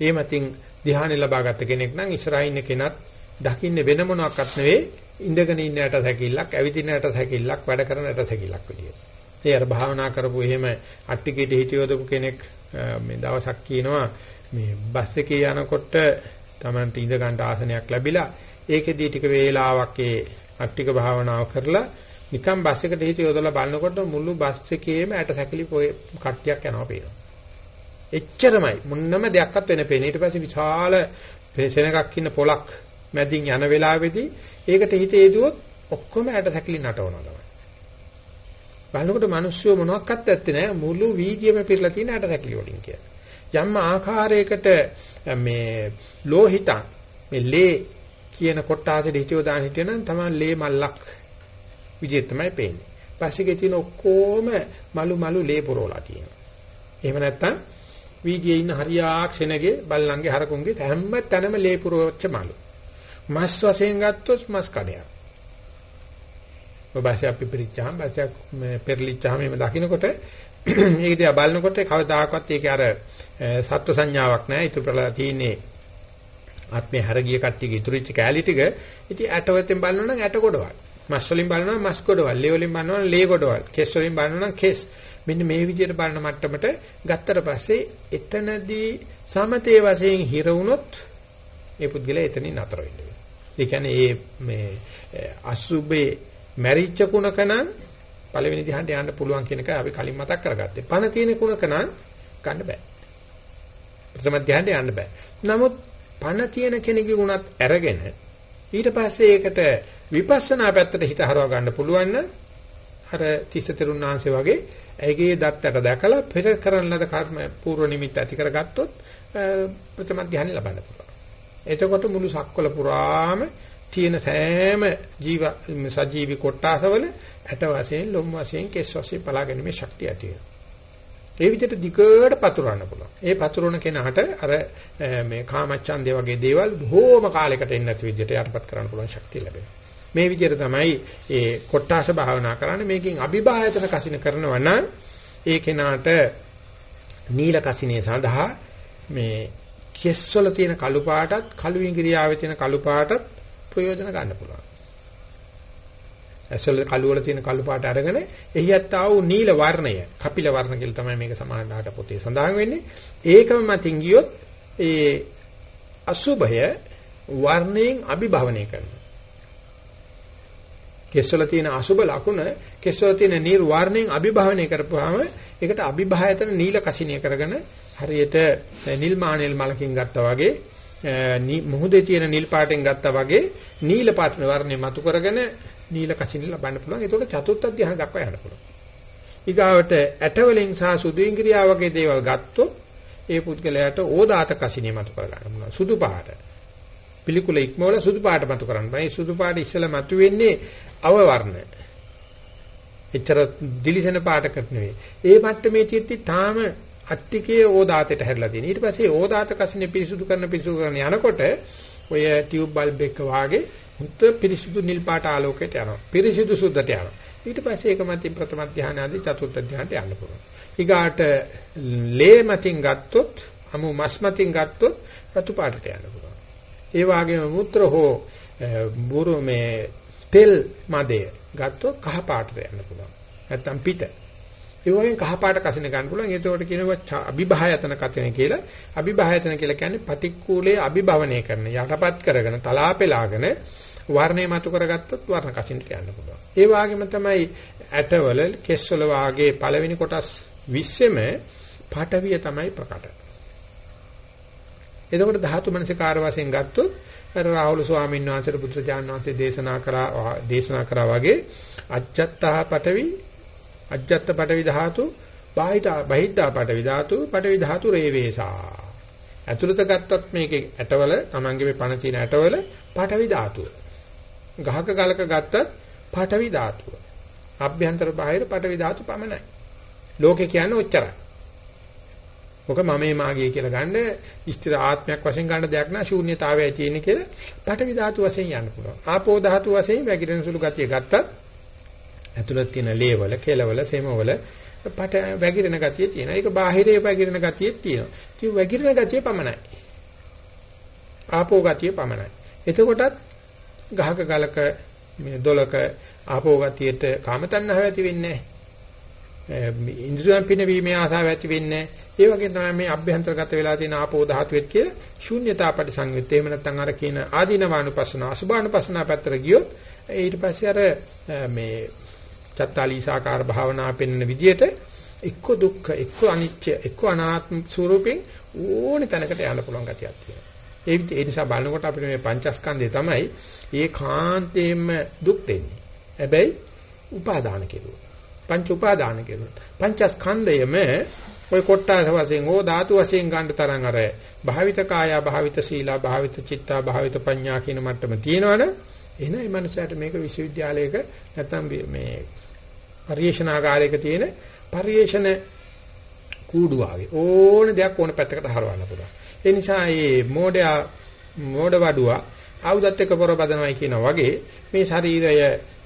ඒ මතින් ධ්‍යානෙ ලබාගත් කෙනෙක් නම් ඉස්සරහින් ඉන්න කෙනත් දකින්නේ වෙන මොනවාක්වත් නෙවෙයි ඉඳගෙන ඉන්න යට සැකිල්ලක්, ඇවිදින යට සැකිල්ලක්, වැඩ කරන යට සැකිල්ලක් විදියට. ඒ අර භාවනා කරපු එහෙම අට්ටිකේට හිටියොදපු කෙනෙක් මේ දවසක් කියනවා මේ බස් එකේ යනකොට Tamanට ඉඳ ගන්න ආසනයක් ලැබිලා ඒකෙදී ටික වේලාවක් ඒ අට්ටික භාවනාව කරලා නිකන් බස් එකට හිටියොදලා බලනකොට මුළු බස් එකේම ඇට සැකිලි කට්ටියක් යනවා පේනවා. එච්චරමයි මුන්නම දෙයක්වත් වෙන පේන. ඊට පස්සේ විශාල සෙනගක් ඉන්න පොලක් මැදින් යන වෙලාවේදී ඒකට හිතේ දුවොත් ඔක්කොම ඇට සැකිලි නටවනවා තමයි. බලනකොට මිනිස්සු මොනවත් ඇත්තේ නැහැ මුළු වීදියේම පිරලා තියෙන ඇට සැකිලි වලින් කියන්නේ. යම් ආකාරයකට මේ ලෝහිතං මේ ලේ කියන කොටාසෙට හිතියෝ දාන හිටියනම් තමයි ලේ මල්ලක් විදිහට තමයි පේන්නේ. පස්සේ තියෙන ඔක්කොම මලු මලු ලේ පුරවලා තියෙනවා. එහෙම නැත්නම් වීදියේ ඉන්න හරියාක් සෙනගේ බල්ලන්ගේ හරකුන්ගේ හැම තැනම ලේ පුරවච්ච මලු. මස් වශයෙන් ගත්තොත් මස් කඩයක්. ඔබසේ අපි පරිච්ඡාම් බසක් පෙරලිච්ඡාම මේ දකින්නකොට ඒක දිහා බලනකොට කවදාකවත් ඒකේ අර සත්ව සංඥාවක් නැහැ. ඊට පෙරලා තියෙන්නේ ආත්මේ හැරගිය කට්ටියගේ ඉතුරුච්ච කැලී ටික. ඉතින් ඇටවතෙන් බලනවා නම් ඇට කොටවල්. මස් වලින් බලනවා මස් කොටවල්. ලේ වලින් බලනවා නම් ලේ කොටවල්. කෙස් වලින් බලනවා නම් කෙස්. මෙන්න මේ විදිහට බලන මට්ටමට ගත්තට පස්සේ එතනදී සමතේ වශයෙන් හිර වුණොත් ඒ පුද්ගලයා එතනින් නතර වෙන්න ඒ කියන්නේ මේ අසුබේ මැරිච්ච කුණක නම් පළවෙනි ධ්‍යානට යන්න පුළුවන් කියන එක අපි කලින් මතක් කරගත්තේ. පණ තියෙන කුණක නම් ගන්න බෑ. ප්‍රථම ධ්‍යානට යන්න බෑ. නමුත් පණ තියෙන කෙනෙකුගේ ගුණත් අරගෙන ඊට පස්සේ ඒකට විපස්සනා පැත්තට හිත හරව ගන්න පුළුවන් නම් අර තිස්ස තෙරුණාංශය වගේ ඇයිගේ දත්තට දැකලා පෙර කරන ලද කර්ම පූර්ව නිමිත්ත ඇති කරගත්තොත් ප්‍රථම ධ්‍යානෙ ලබන්න පුළුවන්. එතකොට මුළු සක්වල පුරාම තියෙන සෑම ජීව සජීවි කොටාසවල ඇට වශයෙන් ලොම් වශයෙන් කෙස් වශයෙන් පලා ගැනීමේ ශක්තිය ඇති වෙනවා. ඒ විදිහට දිගට පතුරවන්න පුළුවන්. ඒ පතුරවන කෙනාට අර මේ කාමච්ඡන්දේ වගේ දේවල් බොහෝම කාලයකට එන්නේ නැති විදිහට යටපත් කරන්න පුළුවන් ශක්තිය ලැබෙනවා. මේ විදිහට තමයි ඒ කොටාස භාවනා කරන්නේ. මේකෙන් අභිභායතන කසින කරනවා නම් ඒ කෙනාට නීල කසිනේ සඳහා මේ කෙස්වල තියෙන කළු පාටත් කළු ඉංග්‍රීසියාවේ තියෙන කළු පාටත් ප්‍රයෝජන ගන්න පුළුවන්. ඇසල කළු වල තියෙන කළු පාට අරගෙන එහියත් ආ වූ නිල වර්ණය, කපිල වර්ණ කියලා තමයි මේක සමානලාට පොතේ සඳහන් වෙන්නේ. ඒකම මතින් ගියොත් ඒ අසුභය වර්ණයෙන් අභිභවනය කරනවා. කෙස්වල තියෙන අසුබ ලකුණ කෙස්වල තියෙන නිර්වර්ණයෙන් අභිභවනය කරපුවාම ඒකට අභිභායතන නීල කසිනිය කරගෙන හරියට නිල් මානෙල් මලකින් ගත්තා වගේ මුහුදේ තියෙන නිල් පාටෙන් ගත්තා වගේ නිල පාට වර්ණය මතු කරගෙන නිල කසිනිය ලබන්න පුළුවන්. ඒකට චතුර්ථ ධ්‍යාන දක්වා යන්න පුළුවන්. ඊගාවට ඇටවලින් සහ සුදු ඉංග්‍රියා වගේ දේවල් ගත්තොත් ඒ පුද්ගලයාට ඕදාත කසිනිය මතු කර ගන්න පුළුවන්. සුදු පාට. පිළිකුල ඉක්මවල සුදු පාට මතු කරන්න. මේ සුදු පාට ඉස්සෙල්ලා මතු වෙන්නේ අවවර්ණ. එච්චර දිලිසෙන පාටකට නෙවෙයි. ඒ මට්ටමේ චිත්ති තාම අට්ටිකයේ ඕදාතයට හැරිලා තියෙන. ඊට පස්සේ ඕදාත කසිනේ පිරිසුදු කරන පිරිසුදු කරන යනකොට ඔය ටියුබ් බල්බ් එක වාගේ හුත් පිරිසුදු නිල් පාට ආලෝකයට යනවා. පිරිසුදු සුද්ධට යනවා. ඊට පස්සේ ඒක මතින් ප්‍රථම ධානය ආදී චතුර්ථ ධානයට යන්න පුළුවන්. ඊගාට ලේ මතින් ගත්තොත් අමු මස් මතින් ගත්තොත් රතු පාටට යන්න පුළුවන්. ඒ වගේම මුත්‍ර හෝ බුරු මේ තෙල් මදය ගත්තොත් කහ පාටට යන්න පුළුවන්. නැත්තම් පිට. ඒ වගේම කහ පාට කසින ගන්න පුළුවන්. ඒකට කියනවා අභිභායතන කතන කියලා. අභිභායතන කියලා කියන්නේ පටික්කුලේ අභිභවනය කරන යටපත් කරගෙන තලාපෙලාගෙන වර්ණය මතු කරගත්තොත් වර්ණ කසින්ට යන්න පුළුවන්. ඒ වගේම තමයි ඇටවල කෙස්වල වාගේ පළවෙනි කොටස් 20ෙම පටවිය තමයි ප්‍රකට. එතකොට ධාතු මනසිකාර වශයෙන් ගත්තොත් අර රාහුල ස්වාමීන් වහන්සේට බුදුරජාණන් වහන්සේ දේශනා කරා දේශනා කරා වගේ අජ්ජත්තා පටවි අජ්ජත්ත පටවි ධාතු බාහිත බහිද්දා පටවි ධාතු පටවි ධාතු රේවේසා. ඇතුළත ගත්තත් මේකේ ඇටවල Tamange මේ පණ තියෙන ඇටවල පටවි ධාතුව. ගහක ගලක ගත්තත් පටවි ධාතුව. අභ්‍යන්තර බාහිර පටවි ධාතු පමණයි. ලෝකේ කියන්නේ ඔච්චරයි. ඔක මමේ මාගේ කියලා ගන්න ස්ථිර ආත්මයක් වශයෙන් ගන්න දෙයක් නෑ ශූන්‍යතාවයයි තියෙන්නේ කියලා පටවි ධාතු වශයෙන් යන්න පුළුවන්. ආපෝ ධාතු වශයෙන් වැగిරෙන සුළු ගතිය ගත්තත් ඇතුළත තියෙන ලේවල, කෙලවල, සෙමවල පට වැగిරෙන ගතිය තියෙනවා. ඒක බාහිරේ වැగిරෙන ගතියක් තියෙනවා. ඉතින් වැగిරෙන ගතිය පමණයි. ආපෝ ගතිය පමණයි. එතකොටත් ගහක ගලක මේ දොලක ආපෝ ගතියට කාම තණ්හාව ඇති වෙන්නේ නැහැ. ඉන්ද්‍රියන් පිනවීමේ ආසාව ඇති වෙන්නේ නැහැ. ඒ වගේ තමයි මේ අභ්‍යන්තරගත වෙලා තියෙන ආපෝ ධාතුවෙත් කියලා ශූන්‍යතා පරිසංයුත් එහෙම නැත්නම් අර කියන ආදීනවානුපස්සන අසුභානුපස්සන පැත්තට ගියොත් ඊට පස්සේ අර මේ චත්තාලීසාකාර භාවනා පෙන්වන විදිහට එක්ක දුක්ඛ එක්ක අනිත්‍ය එක්ක අනාත්ම ස්වරූපෙන් ඕනි තැනකට යන්න පුළුවන් ගතියක් තියෙනවා ඒ නිසා බලනකොට අපිට මේ පංචස්කන්ධය තමයි ඒකාන්තයෙන්ම දුක් දෙන්නේ හැබැයි උපාදාන කෙරුවා පංච උපාදාන කියනවා. පංචස්කන්ධයම ඔය කොට්ටාස වශයෙන් ඕ ධාතු වශයෙන් ගන්න තරම් අර භාවිත කාය භාවිත සීලා භාවිත චිත්තා භාවිත පඤ්ඤා කියන මට්ටම තියෙනවනේ එහෙනම් මේ මනුස්සයාට මේක විශ්වවිද්‍යාලයක නැත්නම් මේ පරිේශනාගාරයක තියෙන පරිේශන කූඩු වාගේ ඕන දෙයක් ඕන පැත්තකට හරවන්න පුළුවන්. ඒ නිසා මේ මෝඩයා මෝඩ වඩුවා ආයුධත් එක්ක පොර බදනවයි කියන වගේ මේ ශරීරය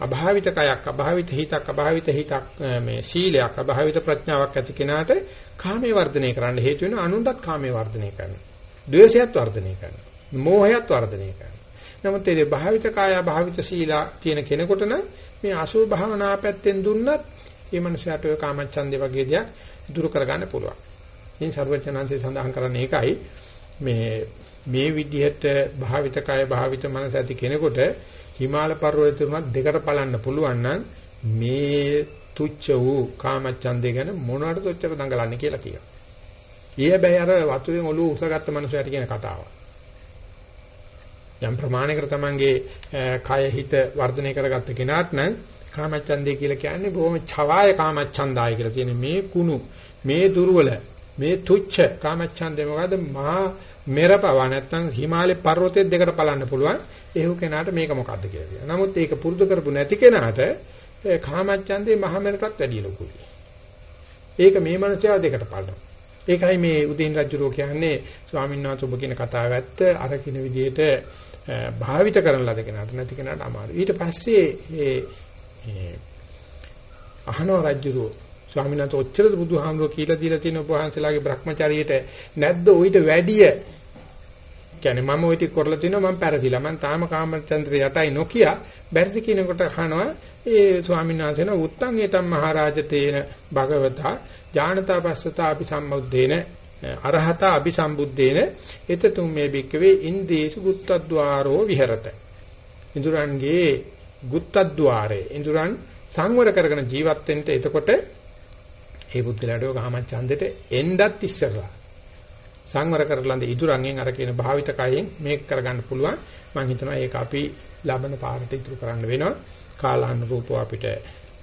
අභාවිත කයක් අභාවිත හිතක් අභාවිත හිතක් මේ සීලයක් අභාවිත ප්‍රඥාවක් ඇති කෙනාට කාමයේ වර්ධනය කරන්න හේතු වෙන අනුන්ටත් කාමයේ වර්ධනය කරනවා. ද්වේෂයත් වර්ධනය කරනවා. මෝහයත් වර්ධනය කරනවා. නමුත් මේ භාවිත කාය භාවිත සීලා තියෙන කෙනෙකුට නම් මේ අසුභ භාවනා පැත්තෙන් දුන්නත් මේ මනුස්සයාට ඔය කාමච්ඡන්දේ වගේ දෙයක් දුරු කරගන්න පුළුවන්. ඉතින් සර්වඥාන්සේ සඳහන් කරන්නේ ඒකයි මේ මේ විදිහට භාවිත කාය භාවිත මනස ඇති කෙනෙකුට හිමාල පර්වතය තුනක් දෙකට බලන්න පුළුවන් නම් මේ තුච්ච වූ කාමච්ඡන්දේ ගැන මොනවටද ඔච්චර දඟලන්නේ කියලා කියනවා. ඊය බෑ අර වතුරෙන් ඔළුව උසගත්ත මනුස්සයට කියන කතාව. යම් ප්‍රමාණයකට තමන්ගේ කය හිත වර්ධනය කරගත්ත කෙනාට නම් කාමච්ඡන්දේ කියලා කියන්නේ බොහොම ඡවාය කාමච්ඡන්දාය කියලා තියෙන මේ කුණු මේ දුර්වල මේ තුච්ච කාමච්ඡන්දේ මොකද මහා මෙරපව නැත්තම් හිමාලය පර්වතයේ දෙකට බලන්න පුළුවන් එහෙව් කෙනාට මේක මොකද්ද කියලා කියනවා. නමුත් ඒක පුරුදු කරපු නැති කෙනාට කාමච්ඡන්දේ මහමෙරටත් වැඩිය ලොකුයි. ඒක මේ මනසව දෙකට බලනවා. ඒකයි මේ උදින් රජුරෝ කියන්නේ ස්වාමීන් වහන්සේ ඔබ කියන කතාව ඇත්ත අර කින විදිහට භාවිත කරන ලද කෙනාට නැති කෙනාට අමාරු. ඊට පස්සේ මේ අහනවා රජුරෝ ස්වාමීන් වහන්සේ ඔච්චරද බුදුහාමුදුරුවෝ කියලා දීලා තියෙන ඔබ වහන්සේලාගේ Brahmachariයට නැද්ද ඊට වැඩිය? කියන්නේ මම ওই ටික කරලා තිනවා මම පැරදිලා. මම තාම කාමචන්ද්‍ර යටයි නොකිය. බැරිද කියනකොට අහනවා ඒ ස්වාමීන් වහන්සේන උත්තං ඒතම් මහරජතේන භගවතා ඥානතා පස්සතා අපි සම්මුද්දේන අරහතා අපි සම්බුද්දේන එතතුම් මේ බික්කවේ ඉන්දේසු ගුත්තද්්වාරෝ විහෙරත. ඉඳුරන්ගේ ගුත්තද්්වාරේ ඉඳුරන් සංවර කරගෙන ජීවත් වෙන්න එතකොට ඒ බුද්ධලට කාමච්ඡන්දෙට එන්නත් ඉස්සරලා සංවර කරලඳ ඉදුරංගෙන් අර කියන භාවිත කයෙන් මේක කරගන්න පුළුවන්. මම හිතනවා ඒක අපි ලබන පාරට ඉතුරු කරන්න වෙනවා. කාලානුරූපව අපිට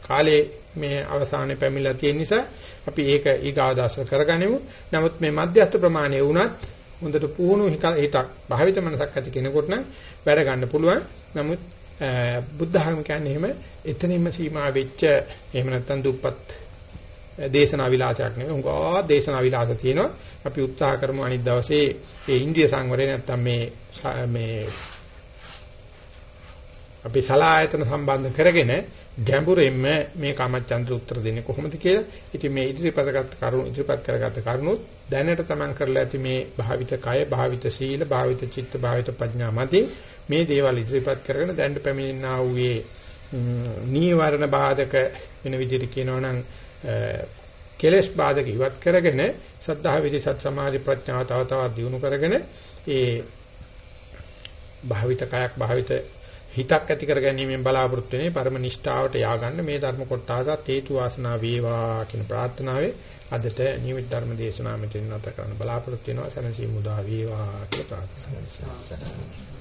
කාලේ මේ අවසානයේ පැමිණලා තියෙන නිසා අපි ඒක ඊගාදාස කරගනිමු. නමුත් මේ මධ්‍යස්ථ ප්‍රමාණය වුණත් හොඳට පුහුණු හිතක් භාවිත මනසක් ඇති කෙනෙකුට නම් වැඩ ගන්න පුළුවන්. නමුත් බුද්ධ ධර්ම කියන්නේ එහෙම එතනින්ම සීමා වෙච්ච එහෙම නැත්නම් දුප්පත් දේශනා විලාසයක් නෙවෙයි. උංගා දේශනා විලාස තියෙනවා. අපි උත්සාහ කරමු අනිත් දවසේ මේ ඉන්දිය සංවරය නැත්නම් මේ මේ අපි සලායතන සම්බන්ධ කරගෙන ගැඹුරින්ම මේ කාමචන්ද්‍ර උත්තර දෙන්නේ කොහොමද කියලා. ඉතින් මේ ඉදිරිපත් කරගත් කරුණු ඉදිරිපත් කරගත් කරුණුත් දැනට තමන් කරලා ඇති මේ භාවිත කය, භාවිත සීල, භාවිත චිත්ත, භාවිත ප්‍රඥා මතින් මේ දේවල් ඉදිරිපත් කරගෙන දැන් පැමිණෙනා වූ නීවරණ බාධක වෙන විදිහට කියනවා නම් කෙලස් බාධක ඉවත් කරගෙන සද්ධා විදි සත් සමාධි ප්‍රඥාව තව තවත් දියුණු කරගෙන ඒ භාවිත කයක් භාවිත හිතක් ඇති කර ගැනීමෙන් බලාපොරොත්තු වෙන්නේ පරම නිෂ්ඨාවට ය아가න්න මේ ධර්ම කොටසත් හේතු වාසනා වේවා කියන ප්‍රාර්ථනාවේ අදට නියමිත ධර්ම දේශනාව මෙතන නැත කරන්න බලාපොරොත්තු වෙනවා. සනසී මුදා වේවා කියලා ප්‍රාර්ථනා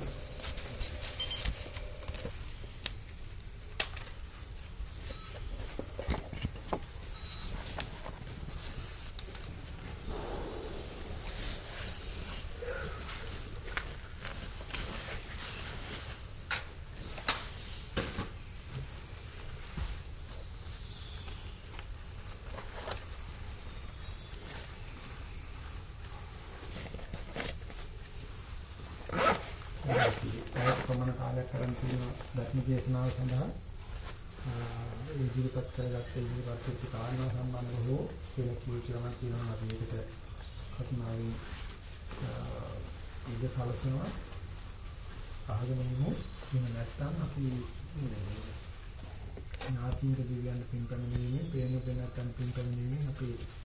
කරනවා සලසනවා. අහගෙන ඉමු. එහෙම නැත්නම් අපි නාතිංග දිව්‍යයන් පින් පැමිණීමේ පේන පේන නැත්නම් පින් පැමිණීමේ අපි